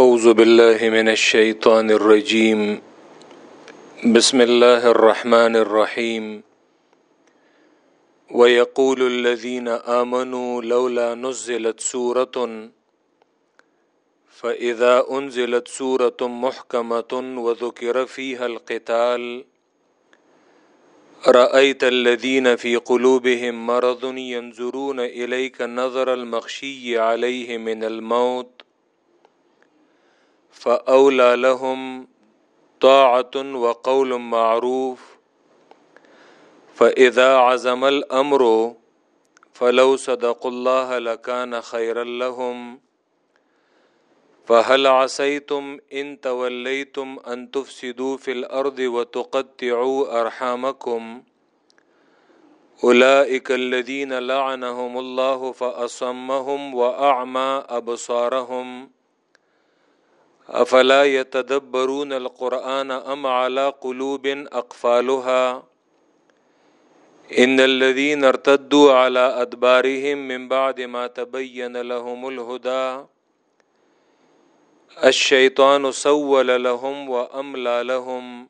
أعوذ بالله من الشيطان الرجيم. بسم الله الرحمن الرحيم. ويقول الذين آمنوا لولا نزلت سورة، فإذا أنزلت سورة محكمة وذكر فيها القتال، رأيت الذين في قلوبهم مرض ينظرون إليك نظر المخشي عليه من الموت فأولى لهم طاعة وقول معروف فإذا عزم الأمر فلو صدق صدقوا الله لكان خيرا لهم فهل عسيتم إن توليتم أن تفسدوا في الأرض وتقطعوا أرحامكم أولئك الذين لعنهم الله فأصمهم وأعمى أبصارهم افلا يتدبرون القرآن ام على قلوب اقفالها ان الذين ارتدوا على ادبارهم من بعد ما تبين لهم الهدى الشيطان سول لهم واملى لهم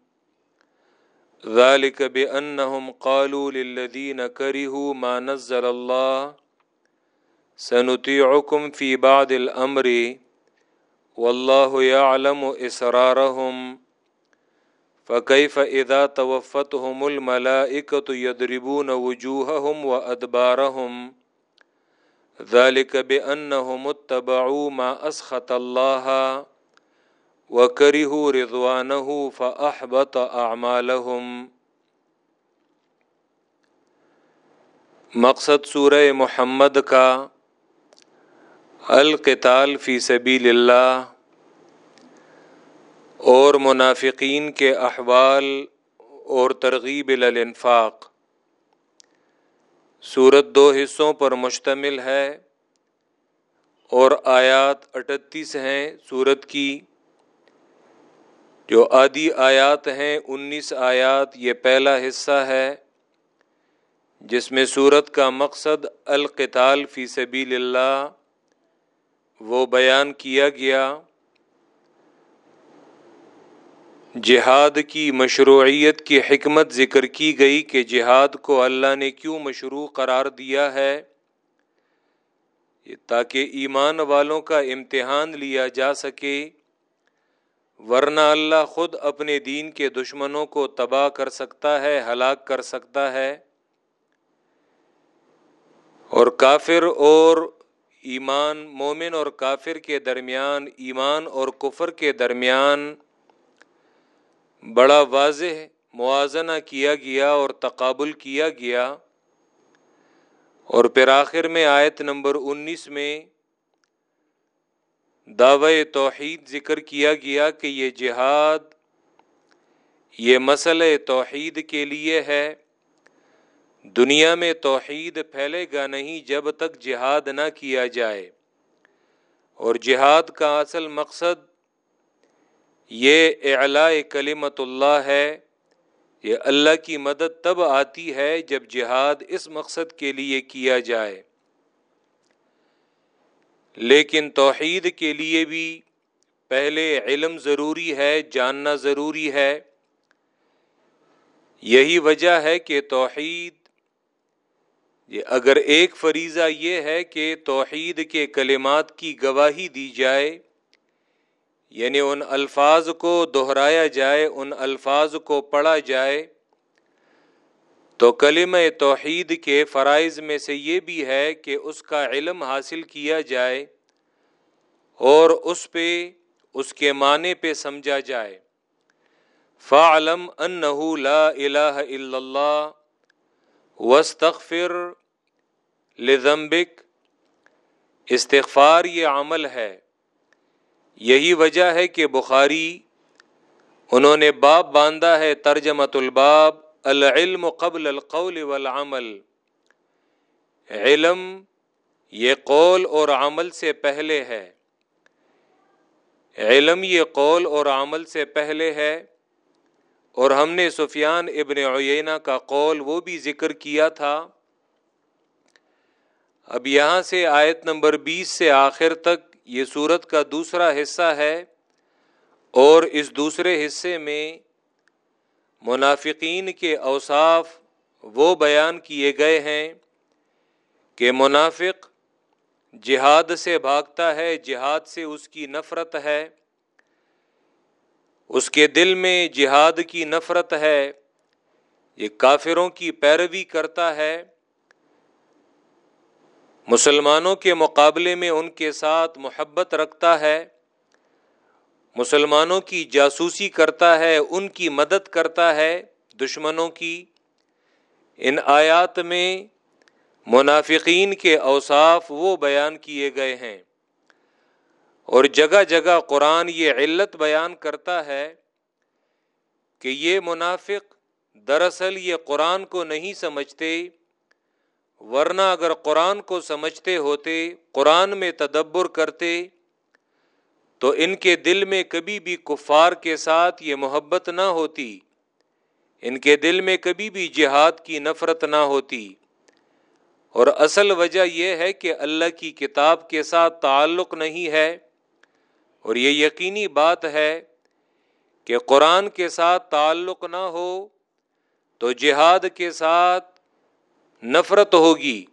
ذلك بانهم قالوا للذين كرهوا ما نزل الله سنطيعكم في بعض الامر والله يعلم اسرارهم فكيف اذا توفتهم الملائكه يضربون وجوههم وادبارهم ذلك بانهم اتبعوا ما اسخط الله وكرهوا رضوانه فاحبط اعمالهم مقصد سورہ محمد کا القتال فی سبیل اللہ اور منافقین کے احوال اور ترغیب الانفاق صورت دو حصوں پر مشتمل ہے اور آیات اٹھتیس ہیں صورت کی۔ جو آدھی آیات ہیں انیس آیات، یہ پہلا حصہ ہے جس میں صورت کا مقصد القتال فی سبیل اللہ وہ بیان کیا گیا، جہاد کی مشروعیت کی حکمت ذکر کی گئی کہ جہاد کو اللہ نے کیوں مشروع قرار دیا ہے تاکہ ایمان والوں کا امتحان لیا جا سکے، ورنہ اللہ خود اپنے دین کے دشمنوں کو تباہ کر سکتا ہے، ہلاک کر سکتا ہے۔ اور کافر اور ایمان مومن اور کافر کے درمیان، ایمان اور کفر کے درمیان بڑا واضح موازنہ کیا گیا اور تقابل کیا گیا۔ اور پھر آخر میں آیت نمبر انیس میں دعوی توحید ذکر کیا گیا کہ یہ جہاد، یہ مسئلہ توحید کے لیے ہے۔ دنیا میں توحید پھیلے گا نہیں جب تک جہاد نہ کیا جائے۔ اور جہاد کا اصل مقصد یہ اعلاء کلمت اللہ ہے۔ یہ اللہ کی مدد تب آتی ہے جب جہاد اس مقصد کے لیے کیا جائے۔ لیکن توحید کے لیے بھی پہلے علم ضروری ہے، جاننا ضروری ہے۔ یہی وجہ ہے کہ توحید یہ اگر ایک فریضہ یہ ہے کہ توحید کے کلمات کی گواہی دی جائے یعنی ان الفاظ کو دہرایا جائے، ان الفاظ کو پڑھا جائے، تو کلم توحید کے فرائض میں سے یہ بھی ہے کہ اس کا علم حاصل کیا جائے اور اس پہ، اس کے معنی پہ سمجھا جائے۔ فعلم انہ لا الہ الا اللہ وستغفر لذنبک استغفار یہ عمل ہے۔ یہی وجہ ہے کہ بخاری انہوں نے باب باندھا ہے ترجمت الباب، العلم قبل القول والعمل۔ علم یہ قول اور عمل سے پہلے ہے۔ علم یہ قول اور عمل سے پہلے ہے۔ اور ہم نے سفیان ابن عینہ کا قول وہ بھی ذکر کیا تھا۔ اب یہاں سے آیت نمبر بیس سے آخر تک یہ صورت کا دوسرا حصہ ہے اور اس دوسرے حصے میں منافقین کے اوصاف وہ بیان کیے گئے ہیں کہ منافق جہاد سے بھاگتا ہے، جہاد سے اس کی نفرت ہے۔ اس کے دل میں جہاد کی نفرت ہے۔ یہ کافروں کی پیروی کرتا ہے۔ مسلمانوں کے مقابلے میں ان کے ساتھ محبت رکھتا ہے، مسلمانوں کی جاسوسی کرتا ہے، ان کی مدد کرتا ہے دشمنوں کی۔ ان آیات میں منافقین کے اوصاف وہ بیان کیے گئے ہیں۔ اور جگہ جگہ قرآن یہ علت بیان کرتا ہے کہ یہ منافق دراصل یہ قرآن کو نہیں سمجھتے۔ ورنہ اگر قرآن کو سمجھتے ہوتے، قرآن میں تدبر کرتے، تو ان کے دل میں کبھی بھی کفار کے ساتھ یہ محبت نہ ہوتی۔ ان کے دل میں کبھی بھی جہاد کی نفرت نہ ہوتی۔ اور اصل وجہ یہ ہے کہ اللہ کی کتاب کے ساتھ تعلق نہیں ہے۔ اور یہ یقینی بات ہے کہ قرآن کے ساتھ تعلق نہ ہو، تو جہاد کے ساتھ نفرت ہوگی۔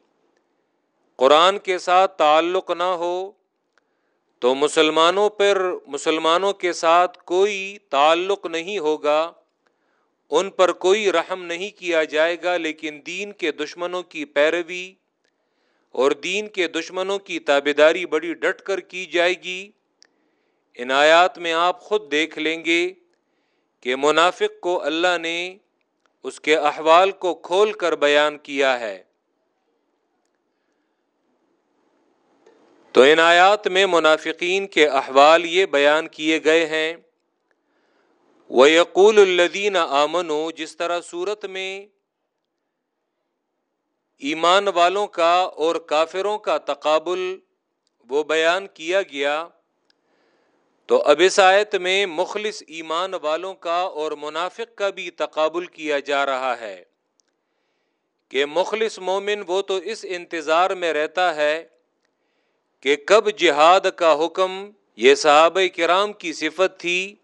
قرآن کے ساتھ تعلق نہ ہو تو مسلمانوں پر مسلمانوں کے ساتھ کوئی تعلق نہیں ہوگا۔ ان پر کوئی رحم نہیں کیا جائے گا، لیکن دین کے دشمنوں کی پیروی اور دین کے دشمنوں کی تابے داری بڑی ڈٹ کر کی جائے گی۔ ان آیات میں آپ خود دیکھ لیں گے کہ منافق کو اللہ نے اس کے احوال کو کھول کر بیان کیا ہے۔ تو ان آیات میں منافقین کے احوال یہ بیان کیے گئے ہیں وہ یقول الدین آمن جس طرح صورت میں ایمان والوں کا اور کافروں کا تقابل وہ بیان کیا گیا تو اب اس آیت میں مخلص ایمان والوں کا اور منافق کا بھی تقابل کیا جا رہا ہے۔ کہ مخلص مومن وہ تو اس انتظار میں رہتا ہے کہ کب جہاد کا حکم یہ صحابہ کرام کی صفت تھی،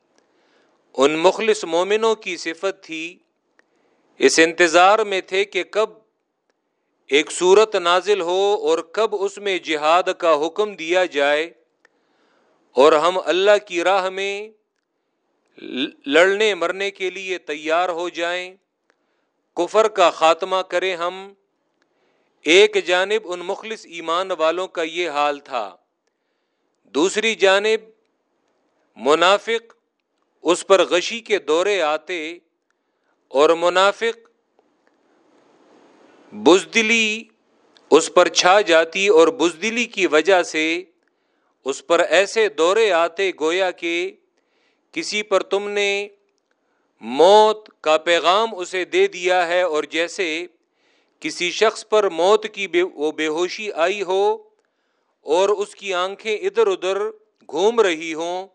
ان مخلص مومنوں کی صفت تھی۔ اس انتظار میں تھے کہ کب ایک صورت نازل ہو اور کب اس میں جہاد کا حکم دیا جائے۔ اور ہم اللہ کی راہ میں لڑنے مرنے کے لیے تیار ہو جائیں، کفر کا خاتمہ کریں ہم۔ ایک جانب ان مخلص ایمان والوں کا یہ حال تھا۔ دوسری جانب منافق اس پر غشی کے دورے آتے اور منافق بزدلی اس پر چھا جاتی اور بزدلی کی وجہ سے اس پر ایسے دورے آتے گویا کہ کسی پر تم نے موت کا پیغام اسے دے دیا ہے اور جیسے کسی شخص پر موت کی بے وہ بے ہوشی آئی ہو اور اس کی آنکھیں ادھر ادھر گھوم رہی ہوں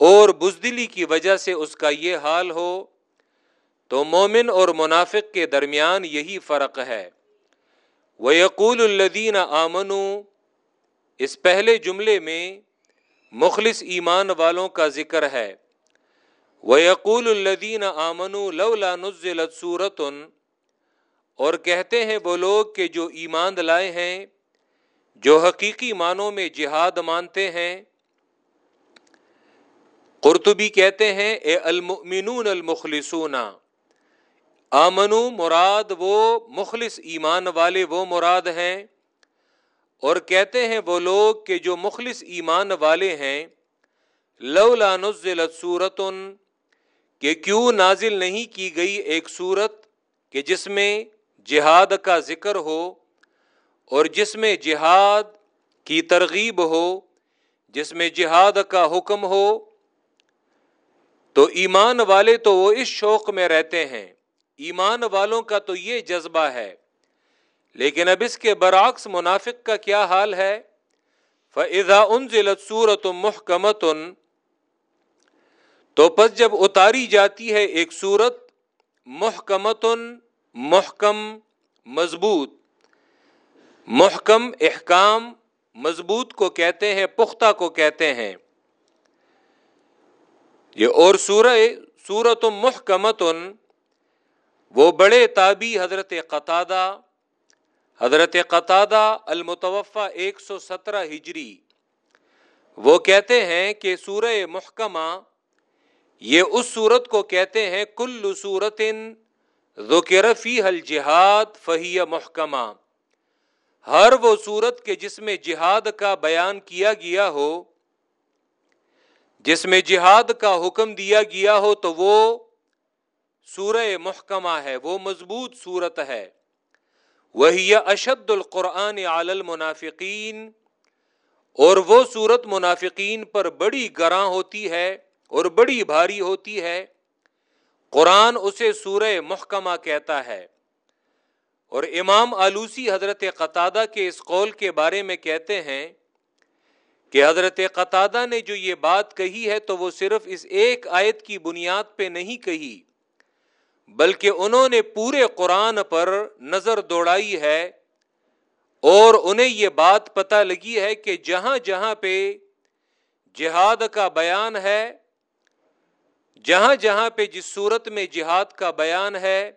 اور بزدلی کی وجہ سے اس کا یہ حال ہو، تو مومن اور منافق کے درمیان یہی فرق ہے۔ وہ یقول الدین آمنو اس پہلے جملے میں مخلص ایمان والوں کا ذکر ہے۔ وہ یقول الدین آمن نزلت صورت اور کہتے ہیں وہ لوگ کہ جو ایمان لائے ہیں، جو حقیقی معنوں میں جہاد مانتے ہیں۔ قرطبی کہتے ہیں، اے المؤمنون المخلصون، آمنو مراد وہ مخلص ایمان والے، وہ مراد ہیں۔ اور کہتے ہیں وہ لوگ کہ جو مخلص ایمان والے ہیں، لولا نزلت صورت کہ کیوں نازل نہیں کی گئی ایک صورت کہ جس میں جہاد کا ذکر ہو اور جس میں جہاد کی ترغیب ہو، جس میں جہاد کا حکم ہو۔ تو ایمان والے تو وہ اس شوق میں رہتے ہیں۔ ایمان والوں کا تو یہ جذبہ ہے لیکن اب اس کے برعکس منافق کا کیا حال ہے؟ فضا ان ضلعت صورت محکمت تو پس جب اتاری جاتی ہے ایک صورت محکمت محکم مضبوط۔ محکم احکام، مضبوط کو کہتے ہیں، پختہ کو کہتے ہیں۔ یہ اور سورہ سورت محکمت وہ بڑے تابی حضرت قطادہ حضرت قطادہ المتوفہ ایک سو سترہ ہجری۔ وہ کہتے ہیں کہ سورہ محکمہ، یہ اس صورت کو کہتے ہیں، کل صورت ذکر فی حل جہاد فہی محکمہ۔ ہر وہ صورت کے جس میں جہاد کا بیان کیا گیا ہو، جس میں جہاد کا حکم دیا گیا ہو، تو وہ سورہ محکمہ ہے، وہ مضبوط صورت ہے۔ وہی اشد القرآن عال المنافقین، اور وہ صورت منافقین پر بڑی گراں ہوتی ہے اور بڑی بھاری ہوتی ہے۔ قرآن اسے سورہ محکمہ کہتا ہے۔ اور امام آلوسی حضرت قطادہ کے اس قول کے بارے میں کہتے ہیں کہ حضرت قطادہ نے جو یہ بات کہی ہے تو وہ صرف اس ایک آیت کی بنیاد پہ نہیں کہی۔ بلکہ انہوں نے پورے قرآن پر نظر دوڑائی ہے اور انہیں یہ بات پتہ لگی ہے کہ جہاں جہاں پہ جہاد کا بیان ہے، جہاں جہاں پہ جس صورت میں جہاد کا بیان ہے،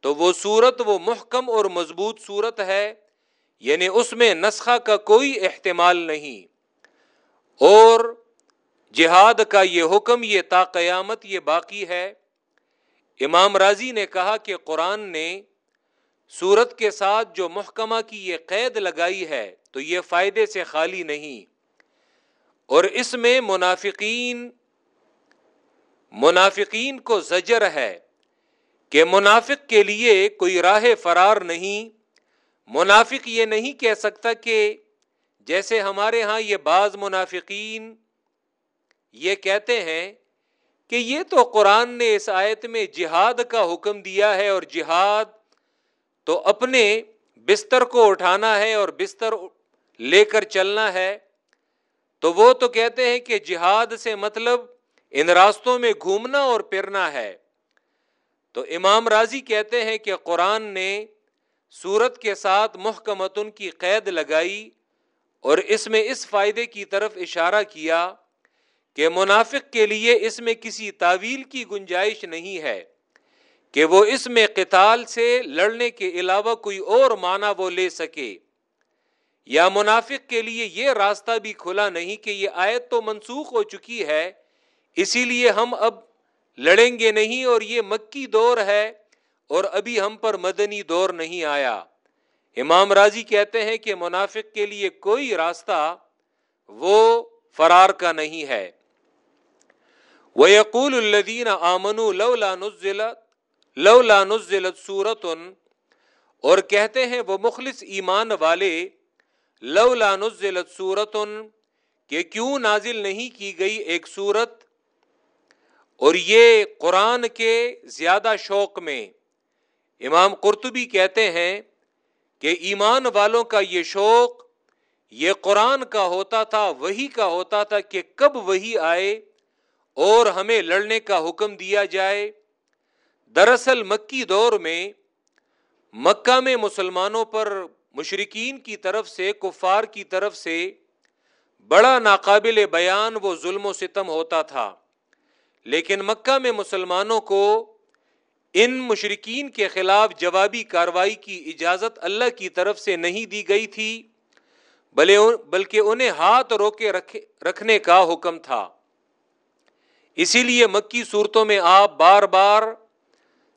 تو وہ صورت وہ محکم اور مضبوط صورت ہے یعنی اس میں نسخہ کا کوئی احتمال نہیں۔ اور جہاد کا یہ حکم، یہ تا قیامت یہ باقی ہے۔ امام راضی نے کہا کہ قرآن نے سورت کے ساتھ جو محکمہ کی یہ قید لگائی ہے تو یہ فائدے سے خالی نہیں۔ اور اس میں منافقین منافقین کو زجر ہے کہ منافق کے لیے کوئی راہ فرار نہیں۔ منافق یہ نہیں کہہ سکتا کہ جیسے ہمارے ہاں یہ بعض منافقین یہ کہتے ہیں کہ یہ تو قرآن نے اس آیت میں جہاد کا حکم دیا ہے اور جہاد تو اپنے بستر کو اٹھانا ہے اور بستر لے کر چلنا ہے، تو وہ تو کہتے ہیں کہ جہاد سے مطلب ان راستوں میں گھومنا اور پھرنا ہے۔ تو امام راضی کہتے ہیں کہ قرآن نے سورت کے ساتھ محکمتن کی قید لگائی اور اس میں اس فائدے کی طرف اشارہ کیا۔ کہ منافق کے لیے اس میں کسی تعویل کی گنجائش نہیں ہے، کہ وہ اس میں قتال سے لڑنے کے علاوہ کوئی اور معنی وہ لے سکے۔ یا منافق کے لیے یہ راستہ بھی کھلا نہیں کہ یہ آیت تو منسوخ ہو چکی ہے، اسی لیے ہم اب لڑیں گے نہیں اور یہ مکی دور ہے اور ابھی ہم پر مدنی دور نہیں آیا۔ امام راضی کہتے ہیں کہ منافق کے لیے کوئی راستہ وہ فرار کا نہیں ہے۔ وہ یقول الدین آمن لو لانزلت سورت اور کہتے ہیں وہ مخلص ایمان والے لو لانزلت سورت کہ کیوں نازل نہیں کی گئی ایک سورت؟ اور یہ قرآن کے زیادہ شوق میں۔ امام قرطبی کہتے ہیں کہ ایمان والوں کا یہ شوق، یہ قرآن کا ہوتا تھا، وہی کا ہوتا تھا کہ کب وہی آئے؟ اور ہمیں لڑنے کا حکم دیا جائے۔ دراصل مکی دور میں مکہ میں مسلمانوں پر مشرقین کی طرف سے، کفار کی طرف سے بڑا ناقابل بیان وہ ظلم و ستم ہوتا تھا۔ لیکن مکہ میں مسلمانوں کو ان مشرقین کے خلاف جوابی کاروائی کی اجازت اللہ کی طرف سے نہیں دی گئی تھی بلکہ انہیں ہاتھ روکے رکھنے کا حکم تھا۔ اسی لیے مکی صورتوں میں آپ بار بار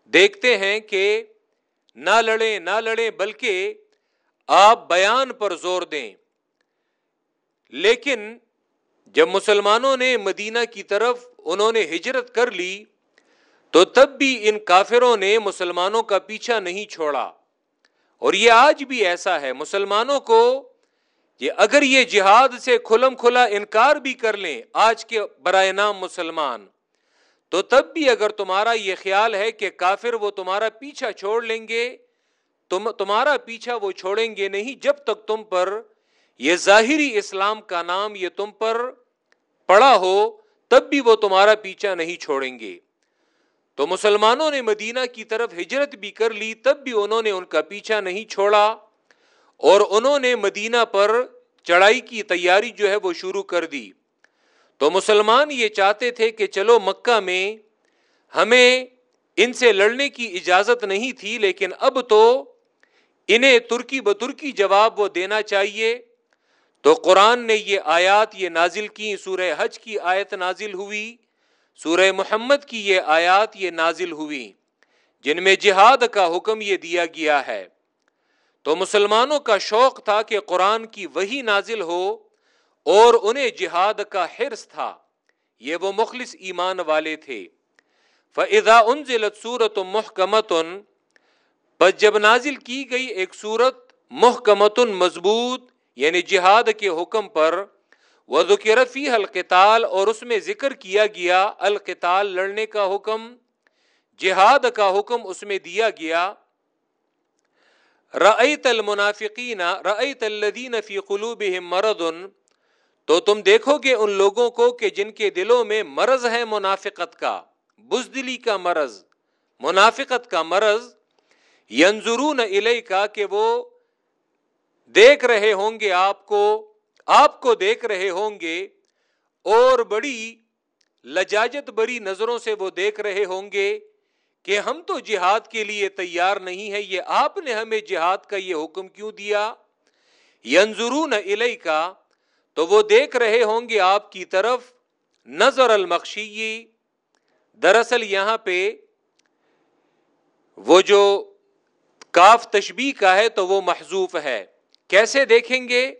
دیکھتے ہیں کہ نہ لڑیں نہ لڑیں، بلکہ آپ بیان پر زور دیں۔ لیکن جب مسلمانوں نے مدینہ کی طرف انہوں نے ہجرت کر لی، تو تب بھی ان کافروں نے مسلمانوں کا پیچھا نہیں چھوڑا۔ اور یہ آج بھی ایسا ہے، مسلمانوں کو یہ اگر یہ جہاد سے کھلم کھلا انکار بھی کر لیں آج کے برائے نام مسلمان، تو تب بھی اگر تمہارا یہ خیال ہے کہ کافر وہ تمہارا پیچھا چھوڑ لیں گے، تم تمہارا پیچھا وہ چھوڑیں گے نہیں جب تک تم پر یہ ظاہری اسلام کا نام یہ تم پر پڑا ہو، تب بھی وہ تمہارا پیچھا نہیں چھوڑیں گے۔ تو مسلمانوں نے مدینہ کی طرف ہجرت بھی کر لی، تب بھی انہوں نے ان کا پیچھا نہیں چھوڑا۔ اور انہوں نے مدینہ پر چڑھائی کی تیاری جو ہے وہ شروع کر دی۔ تو مسلمان یہ چاہتے تھے کہ چلو مکہ میں ہمیں ان سے لڑنے کی اجازت نہیں تھی، لیکن اب تو انہیں ترکی بترکی جواب وہ دینا چاہیے۔ تو قرآن نے یہ آیات یہ نازل کی سورہ حج کی آیت نازل ہوئی، سورہ محمد کی یہ آیات یہ نازل ہوئی، جن میں جہاد کا حکم یہ دیا گیا ہے۔ تو مسلمانوں کا شوق تھا کہ قرآن کی وہی نازل ہو اور انہیں جہاد کا حرص تھا۔ یہ وہ مخلص ایمان والے تھے۔ فضا ان ضلعت سورت محکمتن بس جب نازل کی گئی ایک صورت محکمتن مضبوط یعنی جہاد کے حکم پر وہ القتال اور اس میں ذکر کیا گیا القتال لڑنے کا حکم، جہاد کا حکم اس میں دیا گیا۔ رعیت المنافقین رعیت الذین فی قلوبہم مرض، تو تم دیکھو گے ان لوگوں کو کہ جن کے دلوں میں مرض ہے منافقت کا، بزدلی کا مرض، منافقت کا مرض، ینظرون الی کا کہ وہ دیکھ رہے ہوں گے آپ کو آپ کو دیکھ رہے ہوں گے، اور بڑی لجاجت بری نظروں سے وہ دیکھ رہے ہوں گے۔ کہ ہم تو جہاد کے لیے تیار نہیں ہے یہ آپ نے ہمیں جہاد کا یہ حکم کیوں دیا؟ ینظرون الی کا تو وہ دیکھ رہے ہوں گے آپ کی طرف نظر المخشی۔ دراصل یہاں پہ وہ جو کاف تشبی کا ہے تو وہ محضوف ہے۔ کیسے دیکھیں گے؟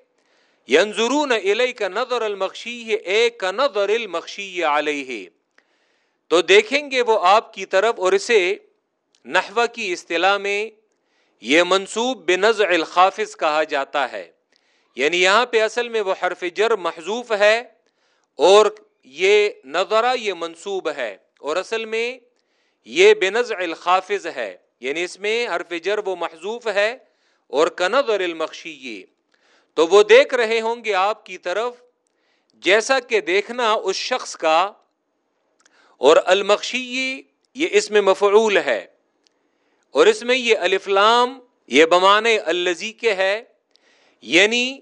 ینظرون الی کا نظر المخشی اے کا نظر المخشی علیہ۔ تو دیکھیں گے وہ آپ کی طرف اور اسے نحوہ کی اصطلاح میں یہ منصوب بے نظر الخافظ کہا جاتا ہے۔ یعنی یہاں پہ اصل میں وہ حرف جر محضوف ہے اور یہ نظرہ یہ منصوب ہے اور اصل میں یہ بے نظر الخافظ ہے۔ یعنی اس میں حرف جر وہ محضوف ہے اور کنظ اور المخشی۔ تو وہ دیکھ رہے ہوں گے آپ کی طرف جیسا کہ دیکھنا اس شخص کا اور المخشی یہ اس میں مفعول ہے اور اس میں یہ الفلام یہ بمانے الزی کے ہے یعنی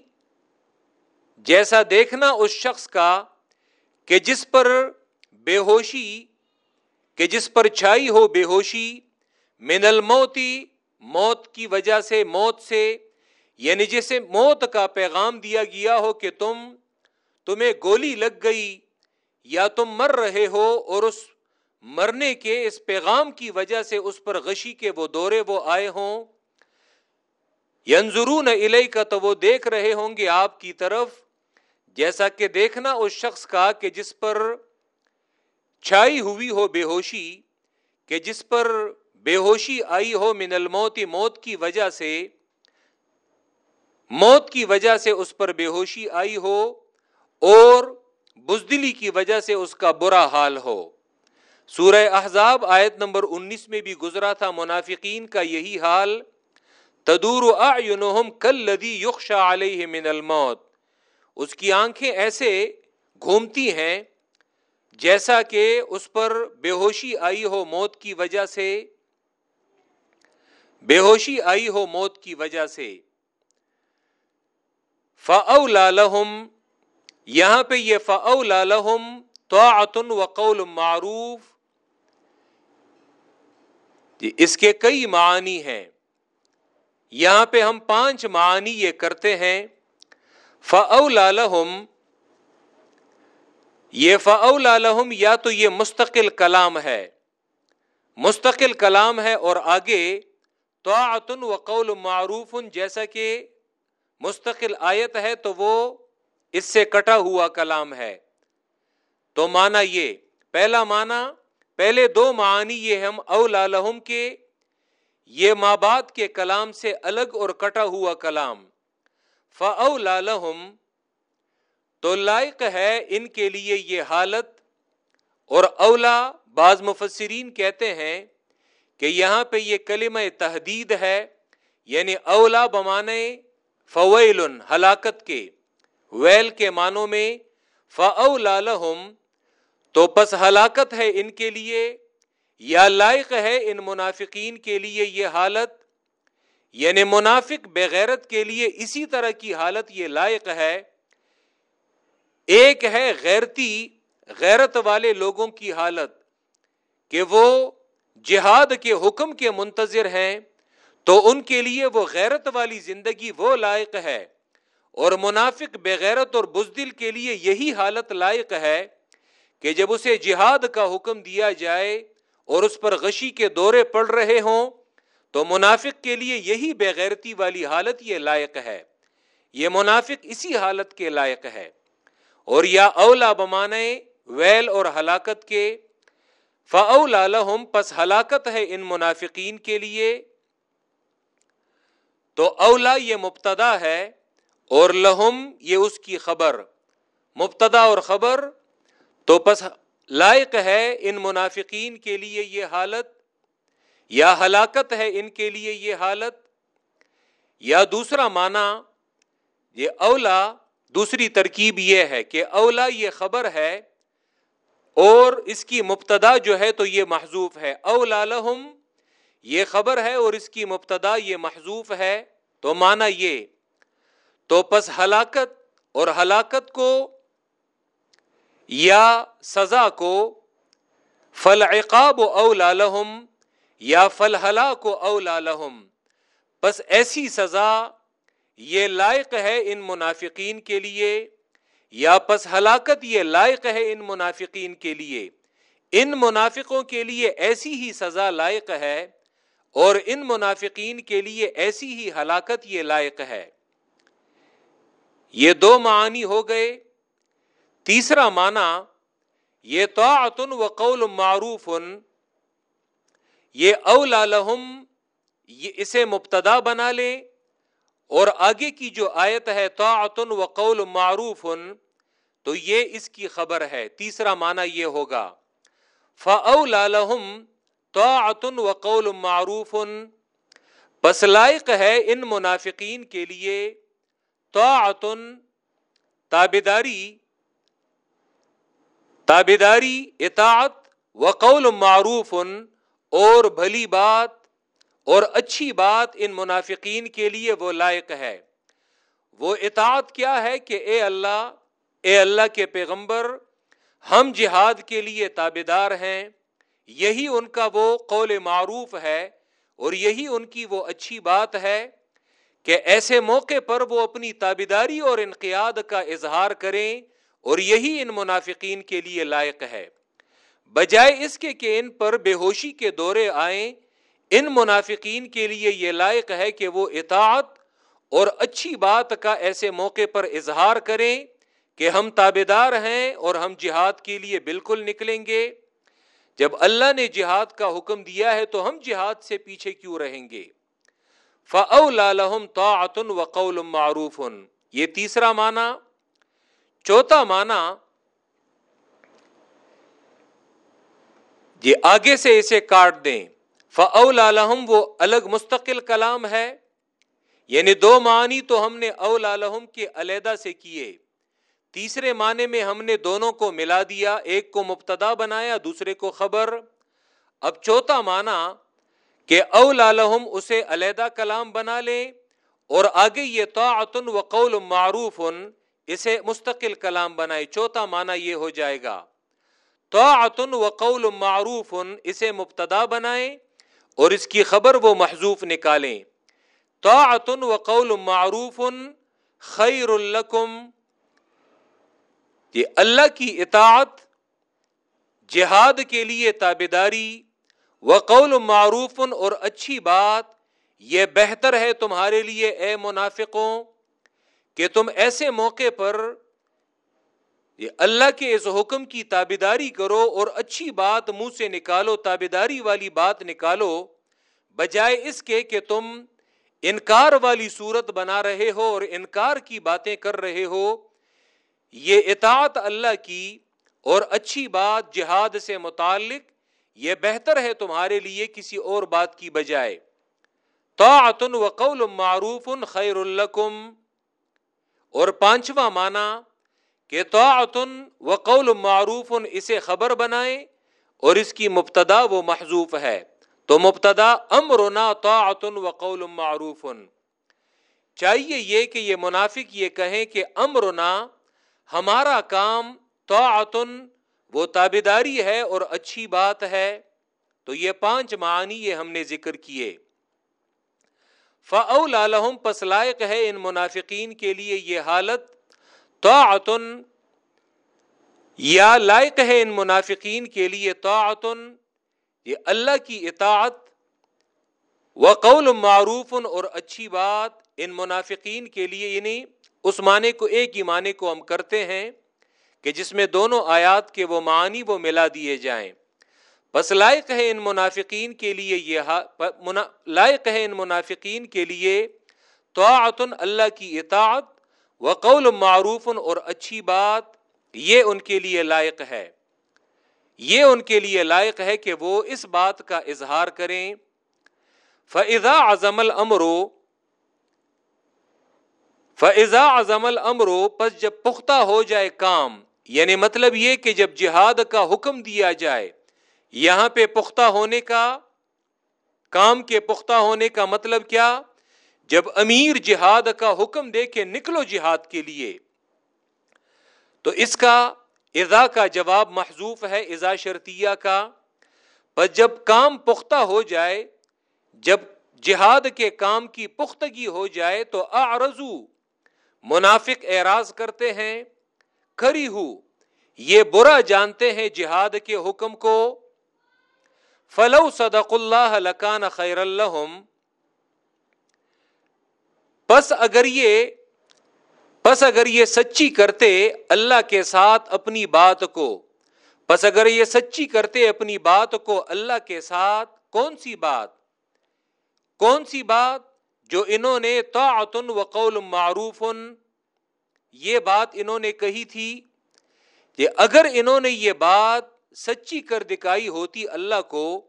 جیسا دیکھنا اس شخص کا کہ جس پر بے ہوشی، کہ جس پر چھائی ہو بے ہوشی، من الموتی موت کی وجہ سے، موت سے یعنی جیسے موت کا پیغام دیا گیا ہو کہ تم، تمہیں گولی لگ گئی یا تم مر رہے ہو اور اس مرنے کے اس پیغام کی وجہ سے اس پر غشی کے وہ دورے وہ آئے ہوں۔ ینظرون الی کا تو وہ دیکھ رہے ہوں گے آپ کی طرف، جیسا کہ دیکھنا اس شخص کا کہ جس پر چھائی ہوئی ہو بے ہوشی کہ جس پر بے ہوشی آئی ہو من الموت، موت کی وجہ سے، موت کی وجہ سے اس پر بے ہوشی آئی ہو اور بزدلی کی وجہ سے اس کا برا حال ہو۔ سورہ احزاب آیت نمبر انیس میں بھی گزرا تھا۔ منافقین کا یہی حال، تدور اعینہم کلذی یخشى علیہ من الموت۔ اس کی آنکھیں ایسے گھومتی ہیں جیسا کہ اس پر بے ہوشی آئی ہو موت کی وجہ سے۔ بے ہوشی آئی ہو موت کی وجہ سے۔ فَأَوْلَا لَهُمْ یہاں پہ یہ فعلا لہم تو وقول معروف۔ جی اس کے کئی معنی ہیں۔ یہاں پہ ہم پانچ معنی یہ کرتے ہیں۔ فعلا لہم، یہ فعلا لہم یا تو یہ مستقل کلام ہے۔ مستقل کلام ہے اور آگے تو وقول معروف، جیسا کہ مستقل آیت ہے تو وہ اس سے کٹا ہوا کلام ہے۔ تو مانا یہ، پہلا مانا پہلے دو معنی یہ ہم اولا لہم کے، یہ ماں باپ کے کلام سے الگ اور کٹا ہوا کلام۔ فلا لہم، تو لائق ہے ان کے لیے یہ حالت۔ اور اولا بعض مفسرین کہتے ہیں کہ یہاں پہ یہ کلمہ تحدید ہے یعنی اولا بمانے فویل ہلاکت کے۔ ویل کے معنوں میں فعلہم تو پس ہلاکت ہے ان کے لیے یا لائق ہے ان منافقین کے لیے یہ حالت؟ یعنی منافق بغیرت کے لیے اسی طرح کی حالت یہ لائق ہے۔ ایک ہے غیرتی، غیرت والے لوگوں کی حالت کہ وہ جہاد کے حکم کے منتظر ہیں، تو ان کے لیے وہ غیرت والی زندگی وہ لائق ہے۔ اور منافق بغیرت اور بزدل کے لیے یہی حالت لائق ہے کہ جب اسے جہاد کا حکم دیا جائے اور اس پر غشی کے دورے پڑ رہے ہوں، تو منافق کے لیے یہی بغیرتی والی حالت یہ لائق ہے۔ یہ منافق اسی حالت کے لائق ہے۔ اور یا اولا بمانے، ویل اور ہلاکت کے۔ فعلا لہم، پس ہلاکت ہے ان منافقین کے لیے۔ تو اولا یہ مبتدا ہے اور لہم، یہ اس کی خبر، مبتدا اور خبر، تو پس لائق ہے ان منافقین کے لیے یہ حالت، یا ہلاکت ہے ان کے لیے یہ حالت، یا دوسرا معنی، یہ اولا، دوسری ترکیب یہ ہے کہ اولا یہ خبر ہے، اور اس کی مبتدا جو ہے تو یہ محضوف ہے۔ اولا لہم، یہ خبر ہے اور اس کی مبتدا یہ محضوف ہے۔ تو مانا یہ تو پس ہلاکت اور ہلاکت کو یا سزا کو فل عقاب اولا لہم یا فل ہلا کو اولا لہم۔ بس ایسی سزا یہ لائق ہے ان منافقین کے لیے یا پس ہلاکت یہ لائق ہے ان منافقین کے لیے۔ ان منافقوں کے لیے ایسی ہی سزا لائق ہے اور ان منافقین کے لیے ایسی ہی ہلاکت یہ لائق ہے۔ یہ دو معنی ہو گئے۔ تیسرا معنی، یہ تو و قول معروف یہ اولا لہم، یہ اسے مبتدا بنا لیں۔ اور آگے کی جو آیت ہے تو و قول معروف تو یہ اس کی خبر ہے۔ تیسرا معنی یہ ہوگا۔ فولا لہم تو و قول معروف بس لائق ہے ان منافقین کے لیے۔ تو تابیداری تابیداری اطاعت و قول معروف اور بھلی بات اور اچھی بات ان منافقین کے لیے وہ لائق ہے۔ وہ اطاعت کیا ہے کہ اے اللہ اے اللہ کے پیغمبر، ہم جہاد کے لیے تابے دار ہیں، یہی ان کا وہ قول معروف ہے اور یہی ان کی وہ اچھی بات ہے۔ کہ ایسے موقع پر وہ اپنی تابیداری اور انقیاد کا اظہار کریں اور یہی ان منافقین کے لیے لائق ہے۔ بجائے اس کے کہ ان پر بے ہوشی کے دورے آئیں، ان منافقین کے لیے یہ لائق ہے کہ وہ اطاعت اور اچھی بات کا ایسے موقع پر اظہار کریں کہ ہم تابے دار ہیں اور ہم جہاد کے لیے بالکل نکلیں گے۔ جب اللہ نے جہاد کا حکم دیا ہے تو ہم جہاد سے پیچھے کیوں رہیں گے؟ فعلحم تو وقول معروف۔ یہ تیسرا معنی۔ چوتھا معنی۔ یہ آگے سے اسے کاٹ دیں۔ فعول عالم وہ الگ مستقل کلام ہے۔ یعنی دو معنی تو ہم نے اول عالم کے علیحدہ سے کیے۔ تیسرے معنی میں ہم نے دونوں کو ملا دیا، ایک کو مبتدا بنایا، دوسرے کو خبر۔ اب چوتھا معنی۔ کہ اول عالم اسے علیحدہ کلام بنا لیں اور آگے یہ تو و قول معروف اسے مستقل کلام بنائے، چوتھا معنی یہ ہو جائے گا۔ تو و قول معروف اسے مبتدا بنائیں اور اس کی خبر وہ محضوف نکالیں۔ تو و قول معروف خیر الکم یہ اللہ کی اطاعت، جہاد کے لیے تابے داری و قول معروف اور اچھی بات، یہ بہتر ہے تمہارے لیے اے منافقوں کہ تم ایسے موقع پر یہ اللہ کے اس حکم کی تابیداری کرو اور اچھی بات منہ سے نکالو، تابیداری والی بات نکالو، بجائے اس کے کہ تم انکار والی صورت بنا رہے ہو اور انکار کی باتیں کر رہے ہو۔ یہ اطاعت اللہ کی اور اچھی بات جہاد سے متعلق یہ بہتر ہے تمہارے لیے کسی اور بات کی بجائے۔ تو و قول معروف خیر الکم اور پانچواں معنی کہ توعتن و قول معروف اسے خبر بنائیں اور اس کی مبتدا وہ محضوف ہے۔ تو مبتدا امرنا طاعتن و قول معروف چاہیے یہ کہ یہ منافق یہ کہیں کہ امرنا ہمارا کام طاعتن وہ تابیداری ہے اور اچھی بات ہے، تو یہ پانچ معنی یہ ہم نے ذکر کیے۔ فاول لہم پس لائق ہے ان منافقین کے لیے یہ حالت۔ طاعتن یا لائق ہے ان منافقین کے لیے طاعتن یہ اللہ کی اطاعت۔ و قول معروف، اور اچھی بات ان منافقین کے لیے یعنی اس معنی کو، ایک ہی معنی کو ہم کرتے ہیں۔ کہ جس میں دونوں آیات کے وہ معنی وہ ملا دیے جائیں۔ بس لائق ہے ان منافقین کے لیے یہ لائق ہے ان منافقین کے لیے طاعت اللہ کی اطاعت، و قول معروف اور اچھی بات یہ ان کے لیے لائق ہے۔ یہ ان کے لیے لائق ہے کہ وہ اس بات کا اظہار کریں۔ فضا اعظم الامرو فضا اعظم الامرو پس جب پختہ ہو جائے کام یعنی مطلب یہ کہ جب جہاد کا حکم دیا جائے، یہاں پہ پختہ ہونے کا، کام کے پختہ ہونے کا مطلب کیا؟ جب امیر جہاد کا حکم دے کے نکلو جہاد کے لیے، تو اس کا اضا کا جواب محضوف ہے ازا شرطیہ کا۔ پر جب کام پختہ ہو جائے، جب جہاد کے کام کی پختگی ہو جائے، تو آرزو منافق اعراض کرتے ہیں۔ کھری ہو یہ برا جانتے ہیں جہاد کے حکم کو۔ فلو صدق اللہ لکان خیر الحم پس اگر یہ پس اگر یہ سچی کرتے اللہ کے ساتھ اپنی بات کو۔ پس اگر یہ سچی کرتے اپنی بات کو اللہ کے ساتھ، کون سی بات؟ کون سی بات جو انہوں نے طاعتن و قول معروف یہ بات انہوں نے کہی تھی کہ اگر انہوں نے یہ بات سچی کر دکھائی ہوتی اللہ کو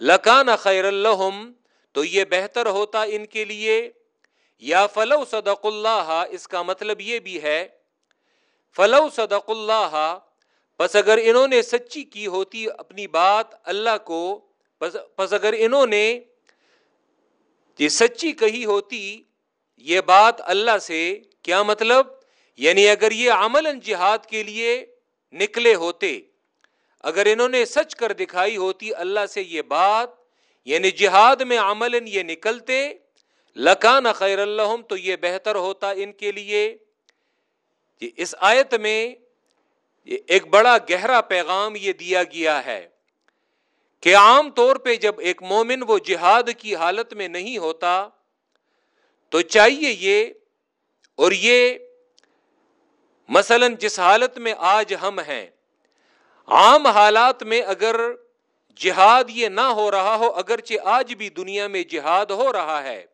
لکان خیر الحم تو یہ بہتر ہوتا ان کے لیے۔ یا فلو صدق اللہ اس کا مطلب یہ بھی ہے، فلو صدق اللہ پس اگر انہوں نے سچی کی ہوتی اپنی بات اللہ کو پس اگر انہوں نے یہ سچی کہی ہوتی یہ بات اللہ سے، کیا مطلب؟ یعنی اگر یہ عمل جہاد کے لیے نکلے ہوتے، اگر انہوں نے سچ کر دکھائی ہوتی اللہ سے یہ بات یعنی جہاد میں عمل یہ نکلتے، لکان خیر اللہ تو یہ بہتر ہوتا ان کے لیے۔ جی، اس آیت میں ایک بڑا گہرا پیغام یہ دیا گیا ہے کہ عام طور پہ جب ایک مومن وہ جہاد کی حالت میں نہیں ہوتا، تو چاہیے یہ اور یہ مثلا جس حالت میں آج ہم ہیں، عام حالات میں اگر جہاد یہ نہ ہو رہا ہو، اگرچہ آج بھی دنیا میں جہاد ہو رہا ہے،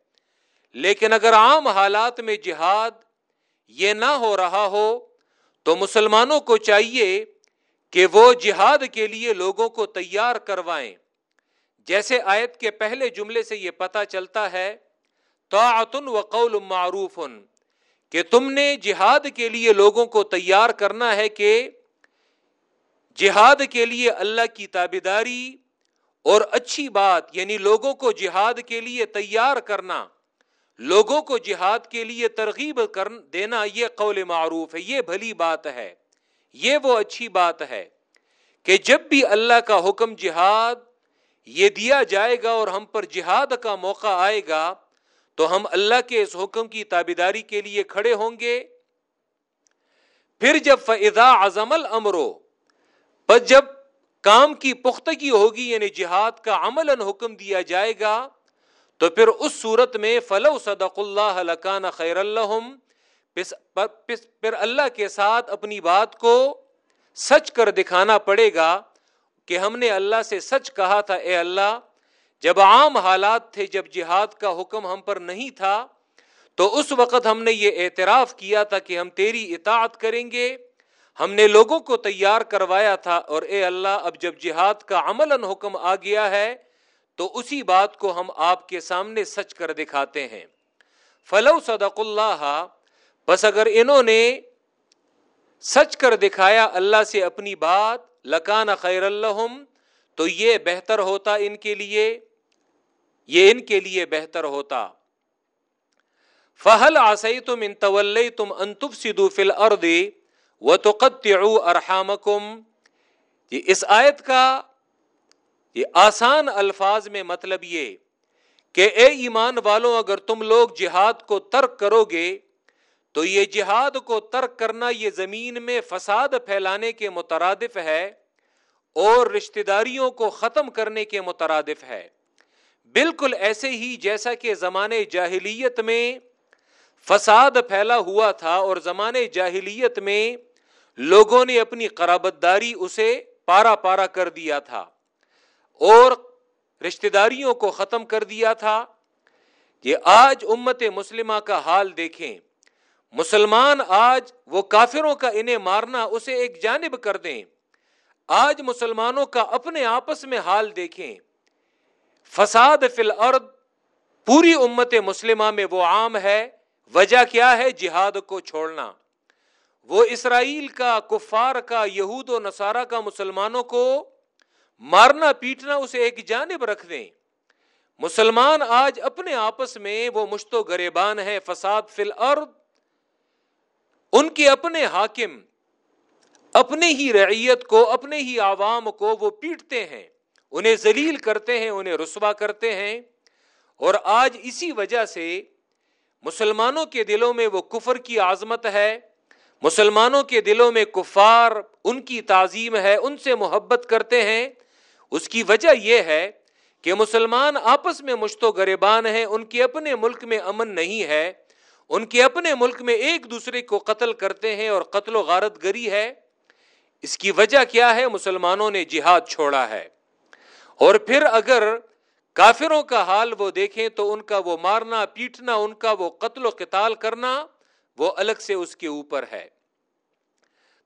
لیکن اگر عام حالات میں جہاد یہ نہ ہو رہا ہو، تو مسلمانوں کو چاہیے کہ وہ جہاد کے لیے لوگوں کو تیار کروائیں۔ جیسے آیت کے پہلے جملے سے یہ پتا چلتا ہے تو و قول معروف کہ تم نے جہاد کے لیے لوگوں کو تیار کرنا ہے کہ جہاد کے لیے اللہ کی تابیداری اور اچھی بات یعنی لوگوں کو جہاد کے لیے تیار کرنا، لوگوں کو جہاد کے لیے ترغیب کر دینا، یہ قول معروف ہے، یہ بھلی بات ہے، یہ وہ اچھی بات ہے کہ جب بھی اللہ کا حکم جہاد یہ دیا جائے گا اور ہم پر جہاد کا موقع آئے گا تو ہم اللہ کے اس حکم کی تابیداری کے لیے کھڑے ہوں گے۔ پھر جب فضا اعظم الامرو پر جب کام کی پختگی ہوگی یعنی جہاد کا عمل حکم دیا جائے گا، تو پھر اس صورت میں فلو صدق اللہ لکان خیر الحم پھر اللہ کے ساتھ اپنی بات کو سچ کر دکھانا پڑے گا کہ ہم نے اللہ سے سچ کہا تھا، اے اللہ جب عام حالات تھے، جب جہاد کا حکم ہم پر نہیں تھا، تو اس وقت ہم نے یہ اعتراف کیا تھا کہ ہم تیری اطاعت کریں گے۔ ہم نے لوگوں کو تیار کروایا تھا اور اے اللہ، اب جب جہاد کا عمل حکم آ گیا ہے، تو اسی بات کو ہم آپ کے سامنے سچ کر دکھاتے ہیں۔ فلو صدق اللہ بس اگر انہوں نے سچ کر دکھایا اللہ سے اپنی بات، لکان خیر اللہ تو یہ بہتر ہوتا ان کے لیے۔ یہ ان کے لیے بہتر ہوتا۔ فہل آسئی تم ان طول تم انتف سدو فل اردی و تو ارحام یہ اس آیت کا یہ آسان الفاظ میں مطلب یہ کہ اے ایمان والوں، اگر تم لوگ جہاد کو ترک کرو گے تو یہ جہاد کو ترک کرنا یہ زمین میں فساد پھیلانے کے مترادف ہے اور رشتہ داریوں کو ختم کرنے کے مترادف ہے۔ بالکل ایسے ہی جیسا کہ زمانے جاہلیت میں فساد پھیلا ہوا تھا اور زمانے جاہلیت میں لوگوں نے اپنی قرابت داری اسے پارا پارا کر دیا تھا اور رشتہ داریوں کو ختم کر دیا تھا یہ آج امت مسلمہ کا حال دیکھیں۔ مسلمان آج وہ کافروں کا انہیں مارنا اسے ایک جانب کر دیں۔ آج مسلمانوں کا اپنے آپس میں حال دیکھیں۔ فساد فی الارض، پوری امت مسلمہ میں وہ عام ہے۔ وجہ کیا ہے؟ جہاد کو چھوڑنا۔ وہ اسرائیل کا، کفار کا، یہود و نصارہ کا، مسلمانوں کو مارنا، پیٹنا، اسے ایک جانب رکھ دیں۔ مسلمان آج اپنے آپس میں وہ مشتو گریبان ہے فساد فی الارض، ان کے اپنے حاکم اپنے ہی رعیت کو اپنے ہی عوام کو وہ پیٹتے ہیں۔ انہیں ذلیل کرتے ہیں، انہیں رسوا کرتے ہیں۔ اور آج اسی وجہ سے مسلمانوں کے دلوں میں وہ کفر کی عظمت ہے، مسلمانوں کے دلوں میں کفار ان کی تعظیم ہے، ان سے محبت کرتے ہیں۔ اس کی وجہ یہ ہے کہ مسلمان آپس میں مشتو گریبان ہیں، ان کے اپنے ملک میں امن نہیں ہے۔ ان کے اپنے ملک میں ایک دوسرے کو قتل کرتے ہیں اور قتل و غارت گری ہے۔ اس کی وجہ کیا ہے؟ مسلمانوں نے جہاد چھوڑا ہے۔ اور پھر اگر کافروں کا حال وہ دیکھیں تو ان کا وہ مارنا، پیٹنا، ان کا وہ قتل و قتال کرنا وہ الگ سے اس کے اوپر ہے۔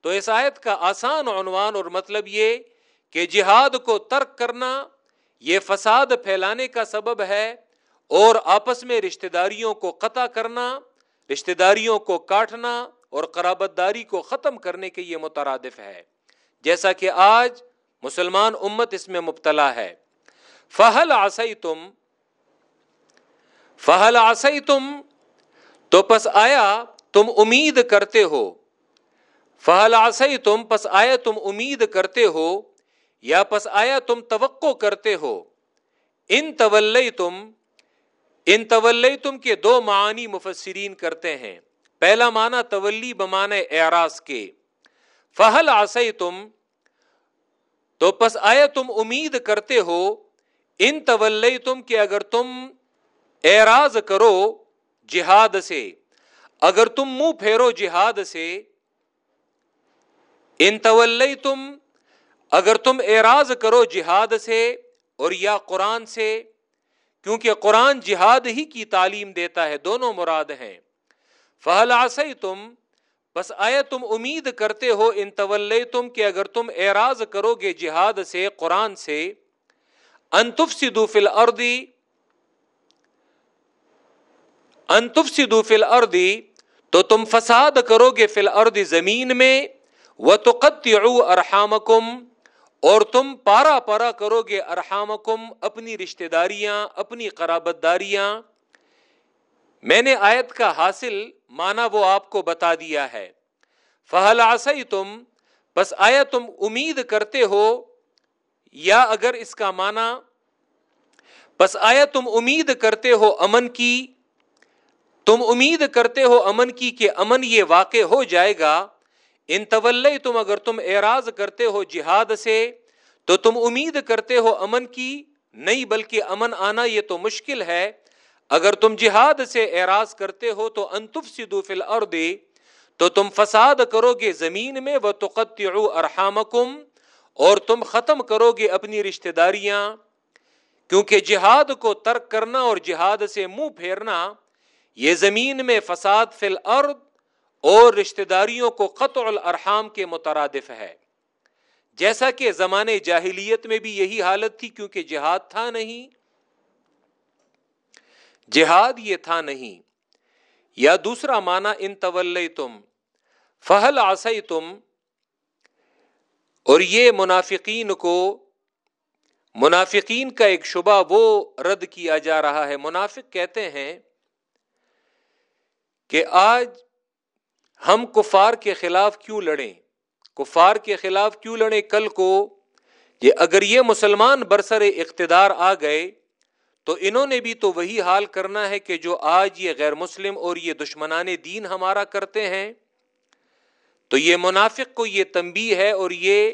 تو اس آیت کا آسان عنوان اور مطلب یہ کہ جہاد کو ترک کرنا یہ فساد پھیلانے کا سبب ہے اور آپس میں رشتہ داریوں کو قطع کرنا رشتہ داریوں کو کاٹنا اور قرابت داری کو ختم کرنے کے یہ مترادف ہے۔ جیسا کہ آج مسلمان امت اس میں مبتلا ہے۔ فہل آسئی تم فہل آسئی تم تو پس آیا تم امید کرتے ہو۔ فہل آسئی تم پس آیا تم امید کرتے ہو، یا پس آیا تم توقع کرتے ہو۔ ان طول تم ان طول تم کے دو معانی مفسرین کرتے ہیں۔ پہلا معنی تولی بمانے اعراض کے۔ فہل آسئی تم تو پس آیا تم امید کرتے ہو، ان طول تم کہ اگر تم اعراض کرو جہاد سے، اگر تم منہ پھیرو جہاد سے، ان طول تم اگر تم اعراض کرو جہاد سے اور یا قرآن سے، کیونکہ قرآن جہاد ہی کی تعلیم دیتا ہے، دونوں مراد ہیں۔ فہل آسئی تم بس آیا تم امید کرتے ہو ان طول تم کہ اگر تم اعراض کرو گے جہاد سے، قرآن سے انتف سدو فل اردی انتف سدو فل اردی تو تم فساد کرو گے فل اردی زمین میں وہ تو ارحام اور تم پارا پارا کرو گے ارحام اپنی رشتے داریاں، اپنی قرابت داریاں۔ میں نے آیت کا حاصل مانا وہ آپ کو بتا دیا ہے۔ فہل آسئی تم بس آیا تم امید کرتے ہو، یا اگر اس کا معنی بس آیا تم امید کرتے ہو امن کی، تم امید کرتے ہو امن کی کہ امن یہ واقع ہو جائے گا۔ ان طول تم اگر تم اعراض کرتے ہو جہاد سے، تو تم امید کرتے ہو امن کی، نہیں بلکہ امن آنا یہ تو مشکل ہے۔ اگر تم جہاد سے اعراض کرتے ہو تو انتف سدو فل اور تو تم فساد کرو گے زمین میں وہ تو ارحامکم، اور تم ختم کرو گے اپنی رشتہ داریاں۔ کیونکہ جہاد کو ترک کرنا اور جہاد سے منہ پھیرنا، یہ زمین میں فساد فل الارض اور رشتہ داریوں کو قطع الارحام کے مترادف ہے۔ جیسا کہ زمانے جاہلیت میں بھی یہی حالت تھی، کیونکہ جہاد تھا نہیں۔ جہاد یہ تھا نہیں۔ یا دوسرا مانا ان طول تم فہل آسئی تم اور یہ منافقین کو، منافقین کا ایک شبہ وہ رد کیا جا رہا ہے۔ منافق کہتے ہیں کہ آج ہم کفار کے خلاف کیوں لڑیں؟ کفار کے خلاف کیوں لڑیں؟ کل کو یہ اگر یہ مسلمان برسر اقتدار آ گئے تو انہوں نے بھی تو وہی حال کرنا ہے کہ جو آج یہ غیر مسلم اور یہ دشمنان دین ہمارا کرتے ہیں۔ تو یہ منافق کو یہ تنبی ہے اور یہ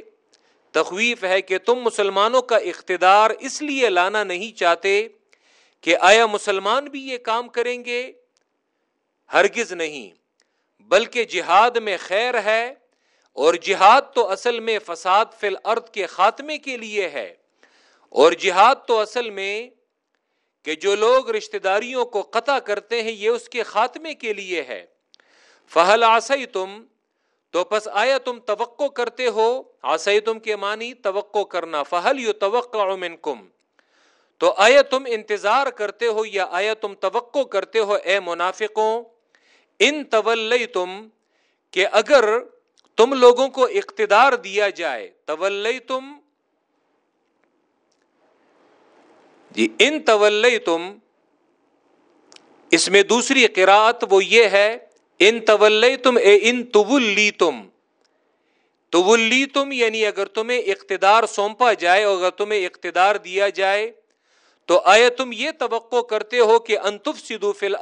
تخویف ہے کہ تم مسلمانوں کا اقتدار اس لیے لانا نہیں چاہتے کہ آیا مسلمان بھی یہ کام کریں گے؟ ہرگز نہیں۔ بلکہ جہاد میں خیر ہے اور جہاد تو اصل میں فساد فی الارض کے خاتمے کے لیے ہے۔ اور جہاد تو اصل میں کہ جو لوگ رشتہ داریوں کو قطع کرتے ہیں، یہ اس کے خاتمے کے لیے ہے۔ فہل آسئی تم تو پس آیا تم توقع کرتے ہو۔ آسئی تم کے معنی توقع کرنا۔ فہل یو توقع منکم تو آیا تم انتظار کرتے ہو یا آیا تم توقع کرتے ہو اے منافقوں؟ ان طول تم کہ اگر تم لوگوں کو اقتدار دیا جائے۔ طول تم جی ان طول تم اس میں دوسری قرآت وہ یہ ہے، ان طول تم اے ان طول تم طول تم یعنی اگر تمہیں اقتدار سونپا جائے اور اگر تمہیں اقتدار دیا جائے، تو آیا تم یہ توقع کرتے ہو کہ انتف سدو فل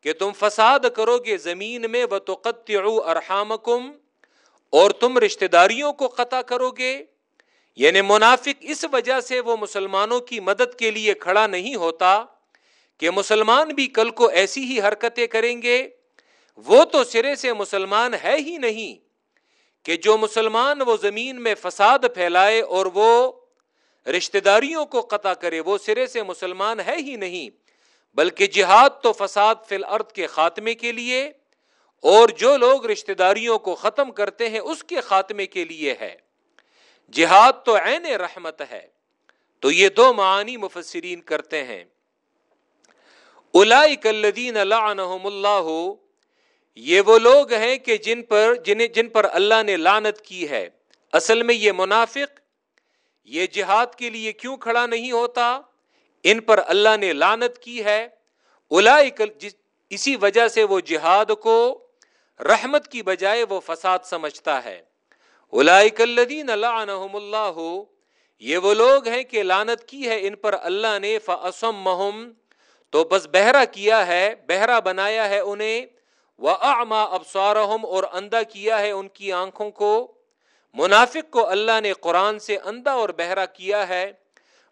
کہ تم فساد کرو گے زمین میں وہ تو ارحام اور تم رشتہ داریوں کو قطع کرو گے۔ یعنی منافق اس وجہ سے وہ مسلمانوں کی مدد کے لیے کھڑا نہیں ہوتا کہ مسلمان بھی کل کو ایسی ہی حرکتیں کریں گے۔ وہ تو سرے سے مسلمان ہے ہی نہیں کہ جو مسلمان وہ زمین میں فساد پھیلائے اور وہ رشتہ داریوں کو قطع کرے، وہ سرے سے مسلمان ہے ہی نہیں، بلکہ جہاد تو فساد فی الارض کے خاتمے کے لیے اور جو لوگ رشتہ داریوں کو ختم کرتے ہیں اس کے خاتمے کے لیے ہے۔ جہاد تو عین رحمت ہے۔ تو یہ دو معانی مفسرین کرتے ہیں۔ الدین اللہ، یہ وہ لوگ ہیں کہ جن پر، جن جن پر اللہ نے لانت کی ہے۔ اصل میں یہ منافق، یہ جہاد کے لیے کیوں کھڑا نہیں ہوتا؟ ان پر اللہ نے لانت کی ہے۔ اسی وجہ سے وہ جہاد کو، رحمت کی بجائے وہ فساد سمجھتا ہے۔ الدین اللہ، یہ وہ لوگ ہیں کہ لانت کی ہے ان پر اللہ نے فسم تو بس بہرا کیا ہے، بہرا بنایا ہے انہیں وہ اما اور اندھا کیا ہے ان کی آنکھوں کو۔ منافق کو اللہ نے قرآن سے اندھا اور بہرا کیا ہے،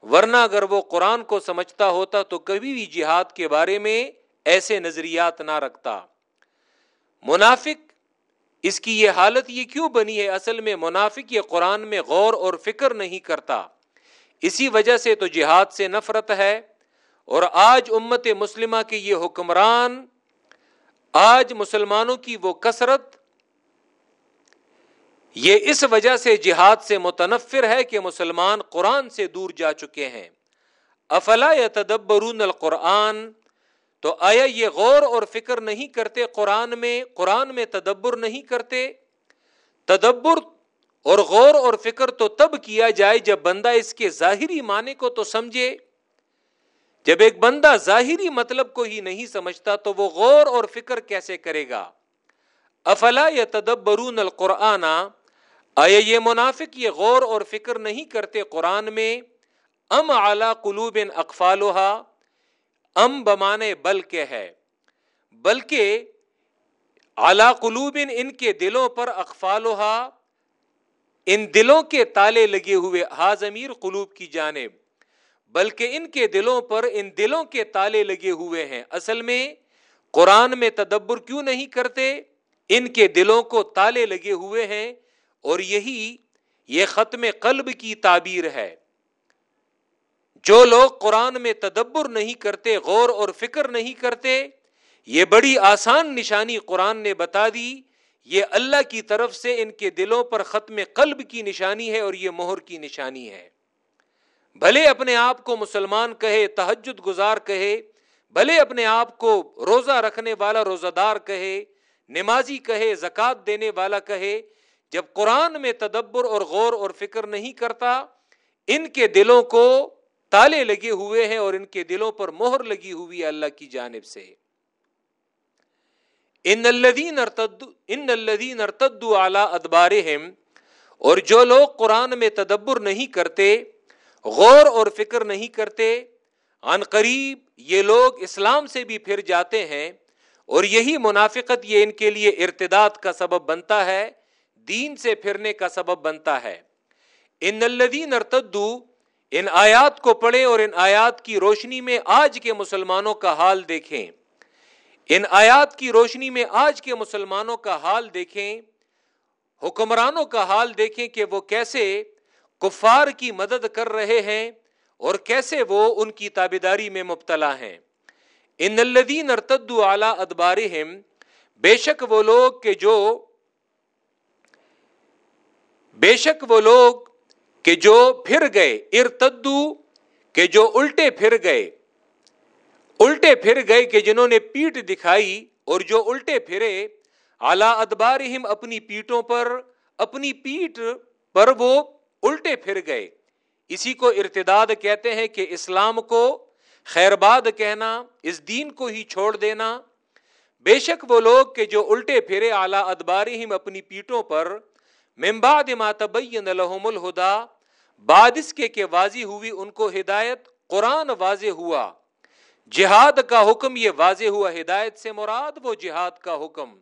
ورنہ اگر وہ قرآن کو سمجھتا ہوتا تو کبھی بھی جہاد کے بارے میں ایسے نظریات نہ رکھتا۔ منافق اس کی یہ حالت یہ کیوں بنی ہے؟ اصل میں منافق یہ قرآن میں غور اور فکر نہیں کرتا۔ اسی وجہ سے تو جہاد سے نفرت ہے۔ اور آج امت مسلمہ کے یہ حکمران، آج مسلمانوں کی وہ کثرت، یہ اس وجہ سے جہاد سے متنفر ہے کہ مسلمان قرآن سے دور جا چکے ہیں۔ افلا یا تدبرون القرآن؟ تو آیا یہ غور اور فکر نہیں کرتے قرآن میں قرآن میں تدبر نہیں کرتے؟ تدبر اور غور اور فکر تو تب کیا جائے جب بندہ اس کے ظاہری معنی کو تو سمجھے۔ جب ایک بندہ ظاہری مطلب کو ہی نہیں سمجھتا تو وہ غور اور فکر کیسے کرے گا؟ افلا یا تدبرون القرآن؟ آیا یہ منافق یہ غور اور فکر نہیں کرتے قرآن میں؟ ام اعلی قلوب اقفالحا ام بمانے بل کے ہے۔ بلکہ اعلی قلوب ان کے دلوں پر اقفالحا ان دلوں کے تالے لگے ہوئے ہا ضمیر قلوب کی جانب، بلکہ ان کے دلوں پر ان دلوں کے تالے لگے ہوئے ہیں۔ اصل میں قرآن میں تدبر کیوں نہیں کرتے؟ ان کے دلوں کو تالے لگے ہوئے ہیں اور یہی یہ ختم قلب کی تعبیر ہے۔ جو لوگ قرآن میں تدبر نہیں کرتے، غور اور فکر نہیں کرتے، یہ بڑی آسان نشانی قرآن نے بتا دی۔ یہ اللہ کی طرف سے ان کے دلوں پر ختم قلب کی نشانی ہے اور یہ مہر کی نشانی ہے۔ بھلے اپنے آپ کو مسلمان کہے تحجد گزار کہے، بھلے اپنے آپ کو روزہ رکھنے والا روزہ دار کہے، نمازی کہے زکات دینے والا کہے۔ جب قرآن میں تدبر اور غور اور فکر نہیں کرتا، ان کے دلوں کو تالے لگے ہوئے ہیں اور ان کے دلوں پر مہر لگی ہوئی ہے اللہ کی جانب سے۔ ان الدین ان الدین ارتد اعلی ادبار اور جو لوگ قرآن میں تدبر نہیں کرتے، غور اور فکر نہیں کرتے، عن قریب یہ لوگ اسلام سے بھی پھر جاتے ہیں، اور یہی منافقت یہ ان کے لیے ارتداد کا سبب بنتا ہے، دین سے پھرنے کا سبب بنتا ہے۔ ان الدین ارتدو ان آیات کو پڑھیں اور ان آیات کی روشنی میں آج کے مسلمانوں کا حال دیکھیں۔ ان آیات کی روشنی میں آج کے مسلمانوں کا حال دیکھیں۔ حکمرانوں کا حال دیکھیں کہ وہ کیسے کفار کی مدد کر رہے ہیں اور کیسے وہ ان کی تابیداری میں مبتلا ہیں۔ ان الدین ارتد اعلی ادبار بے شک وہ لوگ کہ جو بے شک وہ لوگ کہ جو پھر گئے، ارتدو، کہ جو الٹے پھر گئے، الٹے پھر گئے کہ جنہوں نے پیٹ دکھائی اور جو الٹے پھرے اعلی ادبار اپنی پیٹوں پر، اپنی پیٹ پر وہ الٹے پھر گئے۔ اسی کو ارتداد کہتے ہیں کہ اسلام کو خیرباد کہنا، اس دین کو ہی چھوڑ دینا۔ بے شک وہ لوگ کہ جو الٹے پھرے اعلی ادبار اپنی پیٹوں پر ممباد ماتبین لہم الہدا، بعد اس کے کہ واضح ہوئی ان کو ہدایت، قرآن واضح ہوا۔ جہاد کا حکم، یہ واضح ہوا ہدایت سے مراد وہ جہاد کا حکم۔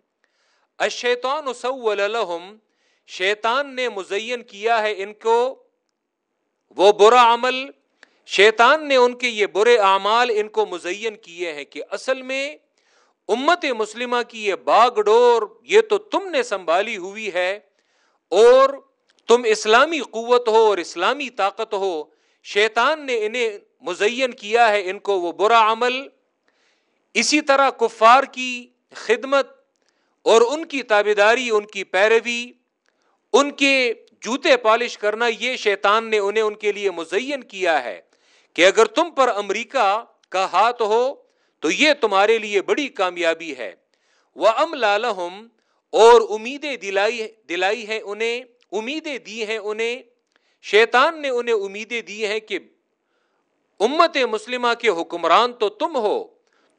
الشیطان سول لہم شیطان نے مزین کیا ہے ان کو۔ وہ برا عمل، شیطان نے ان کے یہ برے اعمال ان کو مزین کیے ہیں کہ اصل میں امت مسلمہ کی یہ باغ ڈور، یہ تو تم نے سنبھالی ہوئی ہے۔ اور تم اسلامی قوت ہو اور اسلامی طاقت ہو، شیطان نے انہیں مزین کیا ہے، ان کو وہ برا عمل۔ اسی طرح کفار کی خدمت اور ان کی تابیداری، ان کی پیروی، ان کے جوتے پالش کرنا، یہ شیطان نے انہیں ان کے لیے مزین کیا ہے کہ اگر تم پر امریکہ کا ہاتھ ہو تو یہ تمہارے لیے بڑی کامیابی ہے۔ وہ ام لالحم اور امیدیں دلائی دلائی ہیں انہیں، امیدیں دی ہیں انہیں۔ شیطان نے انہیں امیدیں دی ہیں کہ امت مسلمہ کے حکمران تو تم ہو،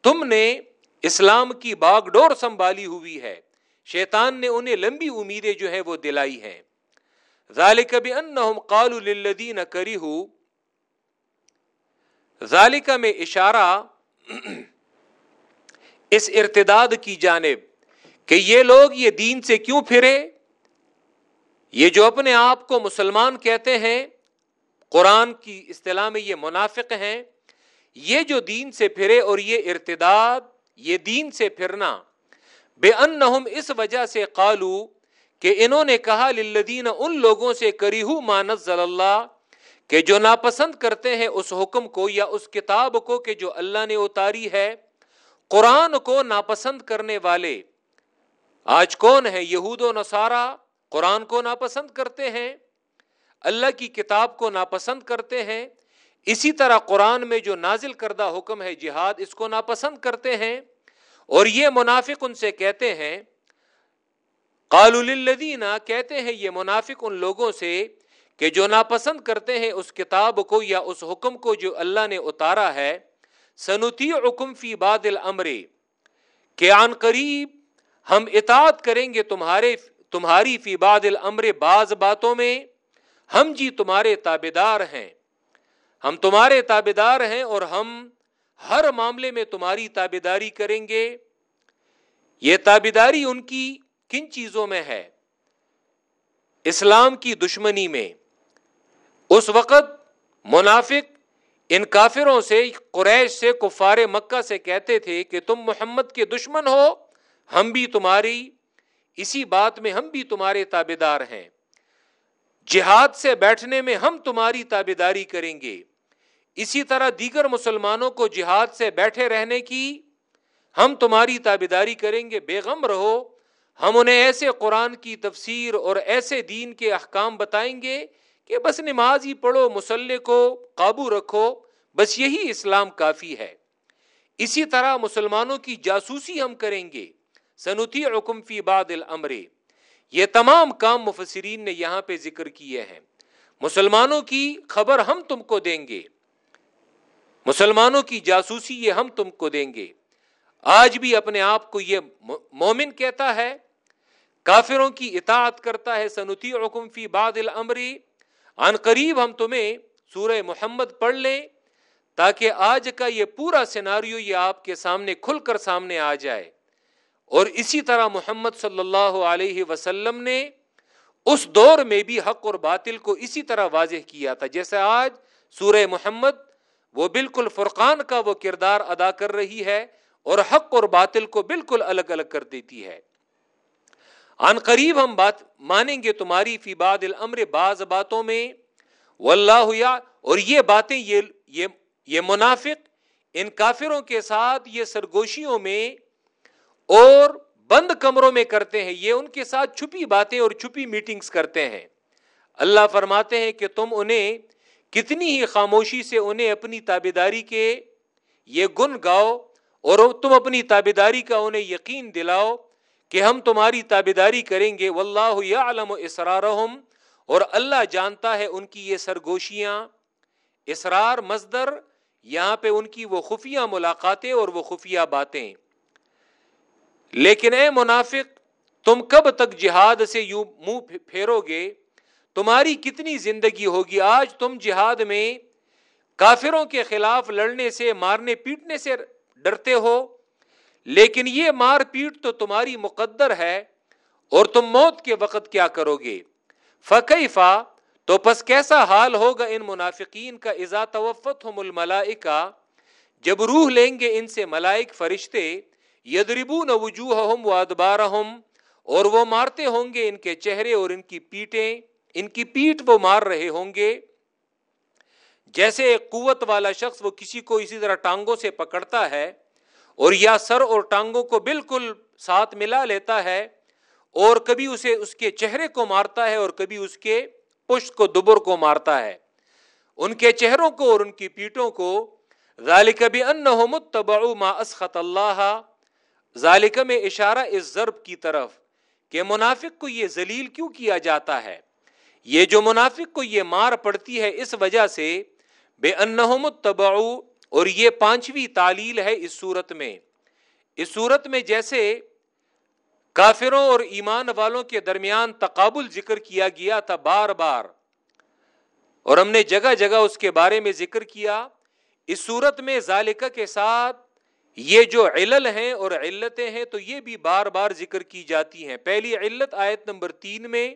تم نے اسلام کی باغ ڈور سنبھالی ہوئی ہے۔ شیطان نے انہیں لمبی امیدیں جو ہے وہ دلائی ہیں۔ ذالک بانہم قالوا للذین کریہو۔ ذالک میں اشارہ اس ارتداد کی جانب کہ یہ لوگ یہ دین سے کیوں پھرے؟ یہ جو اپنے آپ کو مسلمان کہتے ہیں، قرآن کی اصطلاح میں یہ منافق ہیں، یہ جو دین سے پھرے اور یہ ارتداد، یہ دین سے پھرنا بے ان اس وجہ سے قالو کہ انہوں نے کہا للدین ان لوگوں سے کریہو مانز اللہ، کہ جو ناپسند کرتے ہیں اس حکم کو یا اس کتاب کو کہ جو اللہ نے اتاری ہے، قرآن کو ناپسند کرنے والے آج کون ہے یہود و نصارہ قرآن کو ناپسند کرتے ہیں؟ اللہ کی کتاب کو ناپسند کرتے ہیں؟ اسی طرح قرآن میں جو نازل کردہ حکم ہے جہاد، اس کو ناپسند کرتے ہیں؟ اور یہ منافق ان سے کہتے ہیں قال کہتے ہیں یہ منافق ان لوگوں سے کہ جو ناپسند کرتے ہیں اس کتاب کو یا اس حکم کو جو اللہ نے اتارا ہے سنتی حکم فی باد العمرے کہ عن قریب ہم اطاعت کریں گے تمہارے تمہاری فی باد العمر بعض باتوں میں، ہم جی تمہارے تابے دار ہیں۔ ہم تمہارے تابے دار ہیں اور ہم ہر معاملے میں تمہاری تابے داری کریں گے۔ یہ تابے داری ان کی کن چیزوں میں ہے؟ اسلام کی دشمنی میں۔ اس وقت منافق ان کافروں سے، قریش سے، کفار مکہ سے کہتے تھے کہ تم محمد کے دشمن ہو۔ ہم بھی تمہاری، اسی بات میں ہم بھی تمہارے تابے دار ہیں۔ جہاد سے بیٹھنے میں ہم تمہاری تابے داری کریں گے۔ اسی طرح دیگر مسلمانوں کو جہاد سے بیٹھے رہنے کی ہم تمہاری تابے داری کریں گے۔ بیگم رہو، ہم انہیں ایسے قرآن کی تفسیر اور ایسے دین کے احکام بتائیں گے کہ بس نماز ہی پڑھو، مسلح کو قابو رکھو، بس یہی اسلام کافی ہے۔ اسی طرح مسلمانوں کی جاسوسی ہم کریں گے۔ سنتی فی باد الامر۔ یہ تمام کام مفسرین نے یہاں پہ ذکر کیے ہیں۔ مسلمانوں کی خبر ہم تم کو دیں گے۔ مسلمانوں کی جاسوسی یہ ہم تم کو دیں گے۔ آج بھی اپنے آپ کو یہ مومن کہتا ہے۔ کافروں کی اطاعت کرتا ہے سنتی حکم فی باد العمری ان قریب ہم تمہیں سورہ محمد پڑھ لیں تاکہ آج کا یہ پورا سیناریو یہ آپ کے سامنے، کھل کر سامنے آ جائے۔ اور اسی طرح محمد صلی اللہ علیہ وسلم نے اس دور میں بھی حق اور باطل کو اسی طرح واضح کیا تھا۔ جیسے آج سورہ محمد وہ بالکل فرقان کا وہ کردار ادا کر رہی ہے اور حق اور باطل کو بالکل الگ الگ کر دیتی ہے۔ ان قریب ہم بات مانیں گے تمہاری فی باد الامر بعض باتوں میں۔ واللہ یا اور یہ باتیں یہ یہ, یہ منافق ان کافروں کے ساتھ یہ سرگوشیوں میں اور بند کمروں میں کرتے ہیں، یہ ان کے ساتھ چھپی باتیں اور چھپی میٹنگز کرتے ہیں۔ اللہ فرماتے ہیں کہ تم انہیں کتنی ہی خاموشی سے انہیں اپنی تابے داری کے یہ گن گاؤ اور تم اپنی تابے داری کا انہیں یقین دلاؤ کہ ہم تمہاری تابے داری کریں گے۔ واللہ یعلم اسرارہم اور اللہ جانتا ہے ان کی یہ سرگوشیاں۔ اسرار مزدر یہاں پہ ان کی وہ خفیہ ملاقاتیں اور وہ خفیہ باتیں۔ لیکن اے منافق، تم کب تک جہاد سے یوں منہ پھیرو گے تمہاری کتنی زندگی ہوگی؟ آج تم جہاد میں کافروں کے خلاف لڑنے سے، مارنے پیٹنے سے ڈرتے ہو، لیکن یہ مار پیٹ تو تمہاری مقدر ہے، اور تم موت کے وقت کیا کرو گے فقیفا تو پس کیسا حال ہوگا ان منافقین کا؟ ازا توفت ہو جب روح لیں گے ان سے ملائک فرشتے یدربو نہ وجوہ و ادبار اور وہ مارتے ہوں گے ان کے چہرے اور ان کی پیٹیں، ان کی پیٹ وہ مار رہے ہوں گے۔ جیسے ایک قوت والا شخص وہ کسی کو اسی طرح ٹانگوں سے پکڑتا ہے، اور یا سر اور ٹانگوں کو بالکل ساتھ ملا لیتا ہے، اور کبھی اسے اس کے چہرے کو مارتا ہے، اور کبھی اس کے پشت کو، دبر کو مارتا ہے۔ ان کے چہروں کو اور ان کی پیٹوں کو، ذالک ما اسخط اللہ۔ ذالک میں اشارہ اس ضرب کی طرف کہ منافق کو یہ ذلیل کیوں کیا جاتا ہے؟ یہ جو منافق کو یہ مار پڑتی ہے اس وجہ سے بے انہم تبعو اور یہ پانچویں تعلیل ہے اس صورت میں۔ اس صورت میں جیسے کافروں اور ایمان والوں کے درمیان تقابل ذکر کیا گیا تھا بار بار، اور ہم نے جگہ جگہ اس کے بارے میں ذکر کیا۔ اس صورت میں ذالکہ کے ساتھ یہ جو علل ہیں اور علتیں ہیں تو یہ بھی بار بار ذکر کی جاتی ہیں۔ پہلی علت آیت نمبر تین میں،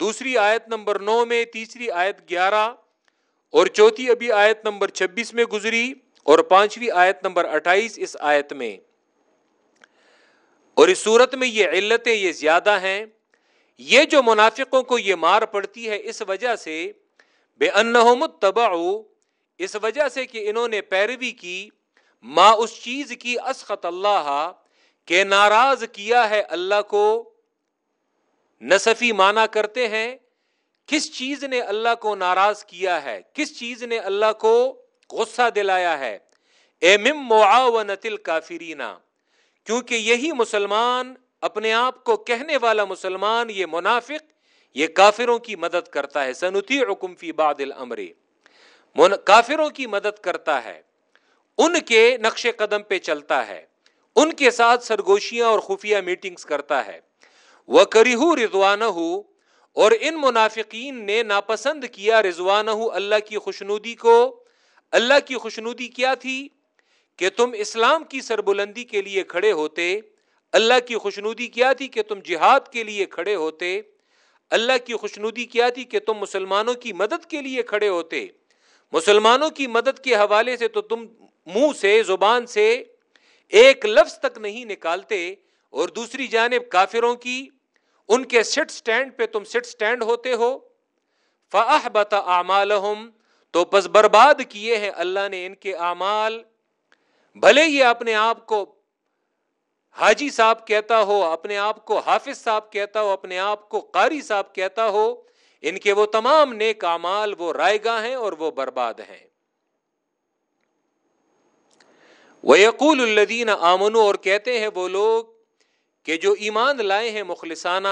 دوسری آیت نمبر نو میں، تیسری آیت گیارہ، اور چوتھی ابھی آیت نمبر چھبیس میں گزری، اور پانچویں آیت نمبر اٹھائیس اس آیت میں۔ اور اس صورت میں یہ علتیں یہ زیادہ ہیں۔ یہ جو منافقوں کو یہ مار پڑتی ہے اس وجہ سے، بے انہم تباؤ اس وجہ سے کہ انہوں نے پیروی کی ماں اس چیز کی اسخط اللہ کہ ناراض کیا ہے اللہ کو نصفی مانا کرتے ہیں کس چیز نے اللہ کو ناراض کیا ہے کس چیز نے اللہ کو غصہ دلایا ہے اے مم معاونت کافرینا کیونکہ یہی مسلمان اپنے آپ کو کہنے والا مسلمان یہ منافق یہ کافروں کی مدد کرتا ہے سنتی حکم فی باد الامر کافروں کی مدد کرتا ہے ان کے نقش قدم پہ چلتا ہے۔ ان کے ساتھ سرگوشیاں اور خفیہ میٹنگز کرتا ہے۔ وہ کریہ رضوان اور ان منافقین نے ناپسند کیا رضوان اللہ کی خوشنودی کو۔ اللہ کی خوشنودی کیا تھی؟ کہ تم اسلام کی سربلندی کے لیے کھڑے ہوتے۔ اللہ کی خوشنودی کیا تھی کہ تم جہاد کے لیے کھڑے ہوتے۔ اللہ کی خوشنودی کیا تھی کہ تم مسلمانوں کی مدد کے لیے کھڑے ہوتے۔ مسلمانوں کی مدد کے حوالے سے تو تم منہ سے، زبان سے ایک لفظ تک نہیں نکالتے اور دوسری جانب کافروں کی، ان کے سٹ سٹینڈ پہ تم سٹ سٹینڈ ہوتے ہو۔ فاح بتا تو پس برباد کیے ہیں اللہ نے ان کے اعمال۔ بھلے ہی اپنے آپ کو حاجی صاحب کہتا ہو، اپنے آپ کو حافظ صاحب کہتا ہو، اپنے آپ کو قاری صاحب کہتا ہو، ان کے وہ تمام نیک اعمال، وہ رائے گاہ ہیں اور وہ برباد ہیں۔ وہ یقول الدین آمن اور کہتے ہیں وہ لوگ کہ جو ایمان لائے ہیں مخلصانہ،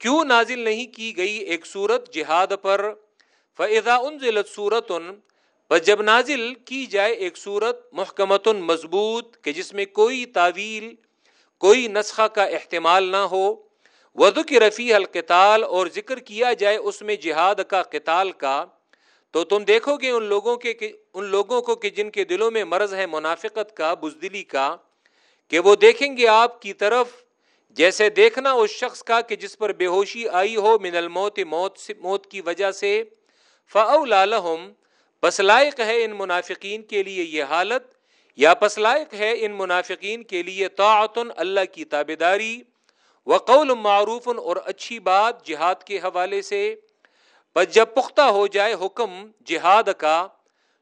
کیوں نازل نہیں کی گئی ایک صورت جہاد پر؟ فضا ان ضلع صورت بس جب نازل کی جائے ایک صورت محکمت مضبوط، کہ جس میں کوئی تعویل، کوئی نسخہ کا احتمال نہ ہو ودو کی رفیع القتال، اور ذکر کیا جائے اس میں جہاد کا قتال کا تو تم دیکھو گے ان لوگوں کے ان لوگوں کو کہ جن کے دلوں میں مرض ہے منافقت کا، بزدلی کا، کہ وہ دیکھیں گے آپ کی طرف، جیسے دیکھنا اس شخص کا کہ جس پر بے ہوشی آئی ہو من الموت، موت موت کی وجہ سے۔ فعلحم بس لائق ہے ان منافقین کے لیے یہ حالت، یا پس لائق ہے ان منافقین کے لیے تعطن اللہ کی تابے داری۔ وقول معروف اور اچھی بات جہاد کے حوالے سے۔ بس جب پختہ ہو جائے حکم جہاد کا،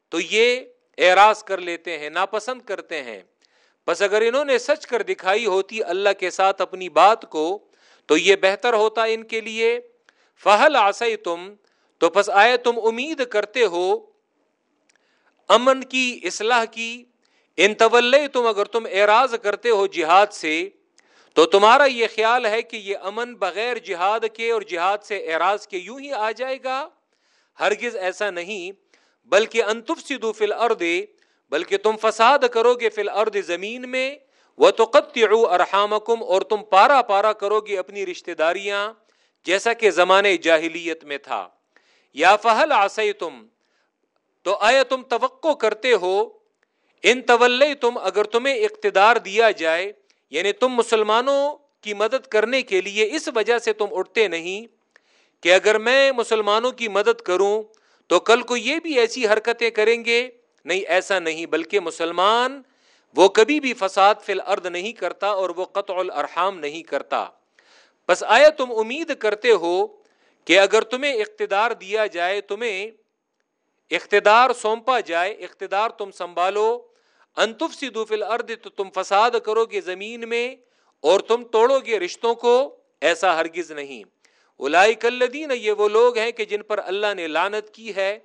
تو یہ اعراض کر لیتے ہیں، ناپسند کرتے ہیں۔ بس اگر انہوں نے سچ کر دکھائی ہوتی اللہ کے ساتھ اپنی بات کو، تو یہ بہتر ہوتا ان کے لیے۔ فہل آسائی تم تو پس آئے تم امید کرتے ہو امن کی، اصلاح کی۔ ان طول تم اگر تم اعراض کرتے ہو جہاد سے تو تمہارا یہ خیال ہے کہ یہ امن بغیر جہاد کے اور جہاد سے اعراض کے یوں ہی آ جائے گا؟ ہرگز ایسا نہیں، بلکہ انتف سدو فل اردے بلکہ تم فساد کرو گے فل ارد زمین میں وہ تو ارحامکم اور تم پارا پارا کرو گے اپنی رشتے داریاں جیسا کہ زمانے جاہلیت میں تھا۔ یا فہل آسے تم تو آیا تم توقع کرتے ہو؟ ان طول تم اگر تمہیں اقتدار دیا جائے یعنی تم مسلمانوں کی مدد کرنے کے لیے اس وجہ سے تم اٹھتے نہیں کہ اگر میں مسلمانوں کی مدد کروں تو کل کو یہ بھی ایسی حرکتیں کریں گے۔ نہیں، ایسا نہیں، بلکہ مسلمان وہ کبھی بھی فساد فی الارض نہیں کرتا اور وہ قطع الارحام نہیں کرتا۔ بس آیا تم امید کرتے ہو کہ اگر تمہیں اقتدار دیا جائے، تمہیں اقتدار سونپا جائے، اقتدار تم سنبھالو۔ انتف سی دوفل ارد تو تم فساد کرو گے زمین میں اور تم توڑو گے رشتوں کو، ایسا ہرگز نہیں۔ الائی کلدین یہ وہ لوگ ہیں کہ جن پر اللہ نے لانت کی ہے۔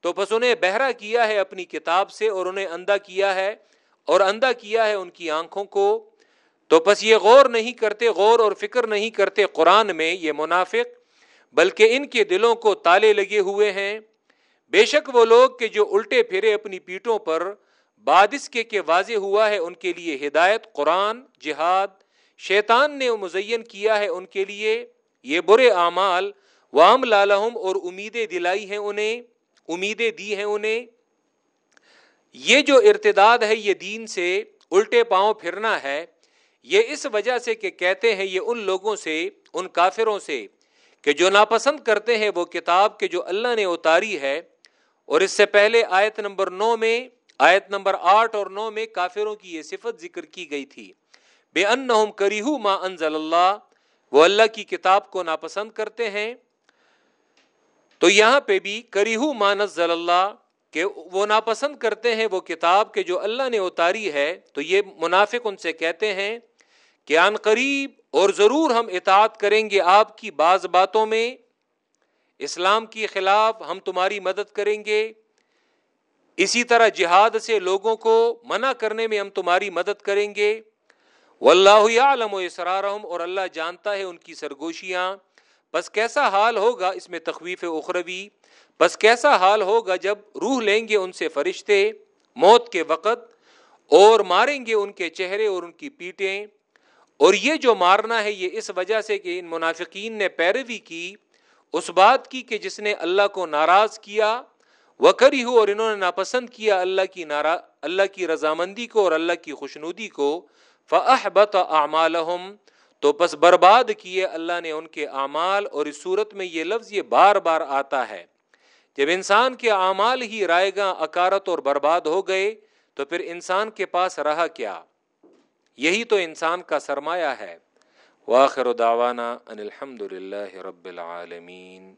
تو بس انہیں بہرا کیا ہے اپنی کتاب سے اور انہیں اندھا کیا ہے اور اندھا کیا ہے ان کی آنکھوں کو۔ تو بس یہ غور نہیں کرتے، غور اور فکر نہیں کرتے قرآن میں یہ منافق، بلکہ ان کے دلوں کو تالے لگے ہوئے ہیں۔ بے شک وہ لوگ کہ جو الٹے پھرے اپنی پیٹوں پر بادس کے کہ واضح ہوا ہے ان کے لیے ہدایت، قرآن، جہاد۔ شیطان نے مزین کیا ہے ان کے لیے۔ یہ برے اعمال۔ وام لالحم اور امیدیں دلائی ہیں انہیں، امیدیں دی ہیں انہیں۔ یہ جو ارتداد ہے یہ دین سے الٹے پاؤں پھرنا ہے۔ یہ اس وجہ سے کہ کہتے ہیں یہ ان لوگوں سے، ان کافروں سے کہ جو ناپسند کرتے ہیں وہ کتاب کے جو اللہ نے اتاری ہے۔ اور اس سے پہلے آیت نمبر نو میں آیت نمبر آٹھ اور نو میں کافروں کی یہ صفت ذکر کی گئی تھی۔ بے ان کریہ ما انزل اللہ، وہ اللہ کی کتاب کو ناپسند کرتے ہیں۔ تو یہاں پہ بھی کریہ ما نزل اللہ، کہ وہ ناپسند کرتے ہیں وہ کتاب کے جو اللہ نے اتاری ہے۔ تو یہ منافق ان سے کہتے ہیں کہ ان قریب اور ضرور ہم اطاعت کریں گے آپ کی بعض باتوں میں۔ اسلام کی خلاف ہم تمہاری مدد کریں گے۔ اسی طرح جہاد سے لوگوں کو منع کرنے میں ہم تمہاری مدد کریں گے۔ واللہ عالم و اسرارہم اور اللہ جانتا ہے ان کی سرگوشیاں۔ بس کیسا حال ہوگا اس میں تخویف اخروی؟ بس کیسا حال ہوگا جب روح لیں گے ان سے فرشتے موت کے وقت اور ماریں گے ان کے چہرے اور ان کی پیٹیں۔ اور یہ جو مارنا ہے یہ اس وجہ سے کہ ان منافقین نے پیروی کی، اس بات کی کہ جس نے اللہ کو ناراض کیا وکری ہو اور انہوں نے ناپسند کیا اللہ کی نارا، اللہ کی رضامندی کو اور اللہ کی خوشنودی کو فحبت اعمالہم تو پس برباد کیے اللہ نے ان کے اعمال اور اس صورت میں یہ لفظ یہ بار بار آتا ہے۔ جب انسان کے اعمال ہی رائے گا اکارت اور برباد ہو گئے، تو پھر انسان کے پاس رہا کیا؟ یہی تو انسان کا سرمایہ ہے۔ واخر دعوانا ان الحمد للہ رب العالمین۔